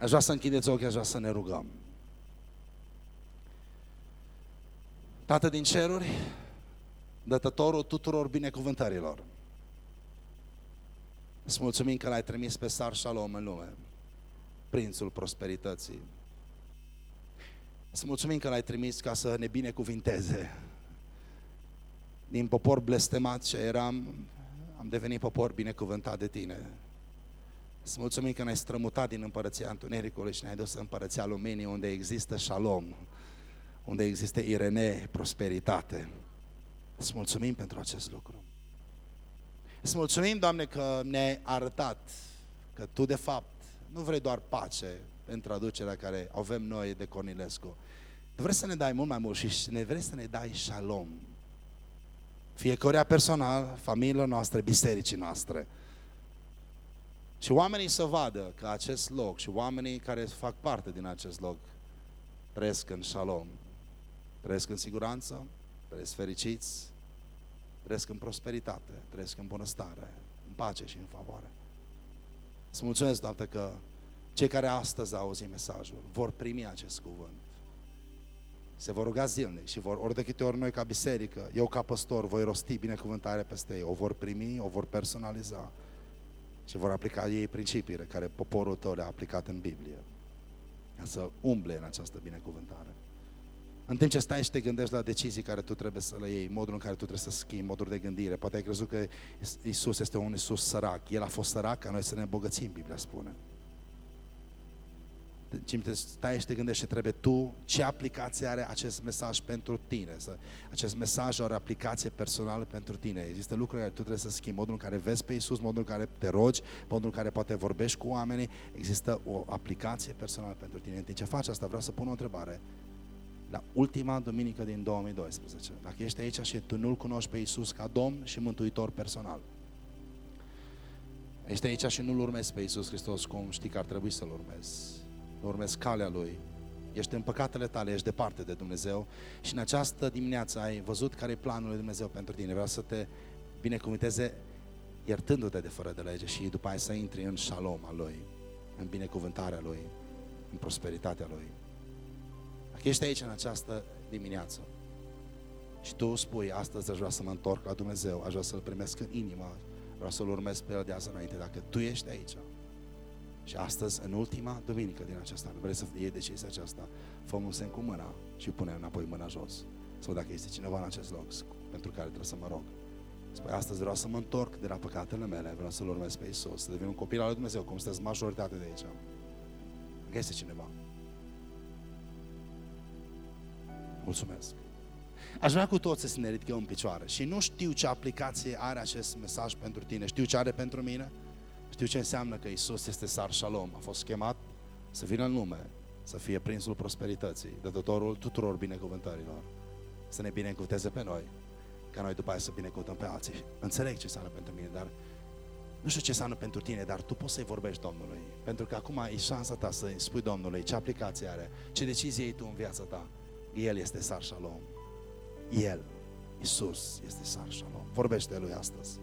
Aș vrea să închideți ochii, aș vrea să ne rugăm. Tată din ceruri, dătătorul tuturor binecuvântărilor, îți mulțumim că l-ai trimis pe Sar Shalom în lume, prințul prosperității. Îți mulțumim că l-ai trimis ca să ne binecuvinteze. Din popor blestemat ce eram, am devenit popor binecuvântat de tine. Să mulțumim că ne-ai strămutat din împărăția Întunericului și ne-ai dus în împărăția luminii unde există shalom, unde există irene, prosperitate. Să mulțumim pentru acest lucru. Să mulțumim, Doamne, că ne-ai arătat că Tu, de fapt, nu vrei doar pace în traducerea care avem noi de Cornilescu. Tu vrei să ne dai mult mai mult și ne vrei să ne dai shalom. Fiecare personal, familiilor noastre, bisericii noastre. Și oamenii să vadă că acest loc și oamenii care fac parte din acest loc trăiesc în shalom, trăiesc în siguranță, trăiesc fericiți, trăiesc în prosperitate, trăiesc în bunăstare, în pace și în favoare. Să mulțumesc, Doamne, că cei care astăzi au auzit mesajul vor primi acest cuvânt. Se vor ruga zilnic și vor, ori de câte ori noi ca biserică, eu ca păstor, voi rosti binecuvântare peste ei. O vor primi, o vor personaliza și vor aplica ei principiile care poporul tău le-a aplicat în Biblie. Ca să umble în această binecuvântare. În timp ce stai și te gândești la decizii care tu trebuie să le iei, modul în care tu trebuie să schimbi, modul de gândire, poate ai crezut că Isus este un Isus sărac. El a fost sărac ca noi să ne îmbogățim, Biblia spune timp ce stai și te gândești ce trebuie tu, ce aplicație are acest mesaj pentru tine. Să, acest mesaj are o aplicație personală pentru tine. Există lucruri care tu trebuie să schimbi, modul în care vezi pe Isus, modul în care te rogi, modul în care poate vorbești cu oamenii. Există o aplicație personală pentru tine. În timp ce faci asta, vreau să pun o întrebare. La ultima duminică din 2012, dacă ești aici și tu nu-L cunoști pe Isus ca Domn și Mântuitor personal, ești aici și nu-L urmezi pe Isus Hristos cum știi că ar trebui să-L urmezi, urmezi calea Lui, ești în păcatele tale, ești departe de Dumnezeu și în această dimineață ai văzut care e planul lui Dumnezeu pentru tine. Vreau să te binecuvânteze iertându-te de fără de lege și după aia să intri în shalom al Lui, în binecuvântarea Lui, în prosperitatea Lui. Dacă ești aici în această dimineață și tu spui, astăzi aș vrea să mă întorc la Dumnezeu, aș vrea să-L primesc în inimă, vreau să-L urmez pe El de azi înainte. Dacă tu ești aici, și astăzi, în ultima duminică din acesta an, vrei să iei decizia aceasta, fă un semn cu mâna și pune înapoi mâna jos. Sau dacă este cineva în acest loc pentru care trebuie să mă rog. Spui, astăzi vreau să mă întorc de la păcatele mele, vreau să-L urmez pe Isus, să devin un copil al lui Dumnezeu, cum sunteți majoritate de aici. Dacă este cineva. Mulțumesc. Aș vrea cu toți să ne ridicăm în picioare și nu știu ce aplicație are acest mesaj pentru tine. Știu ce are pentru mine, știu ce înseamnă că Isus este Sar Shalom, a fost chemat să vină în lume, să fie prinsul prosperității, dătătorul tuturor binecuvântărilor, să ne binecuvânteze pe noi, ca noi după aia să binecuvântăm pe alții. Înțeleg ce înseamnă pentru mine, dar nu știu ce înseamnă pentru tine, dar tu poți să-i vorbești Domnului. Pentru că acum e șansa ta să-i spui Domnului ce aplicație are, ce decizie ai tu în viața ta. El este Sar Shalom. El, Isus, este Sar Shalom. Vorbește Lui astăzi.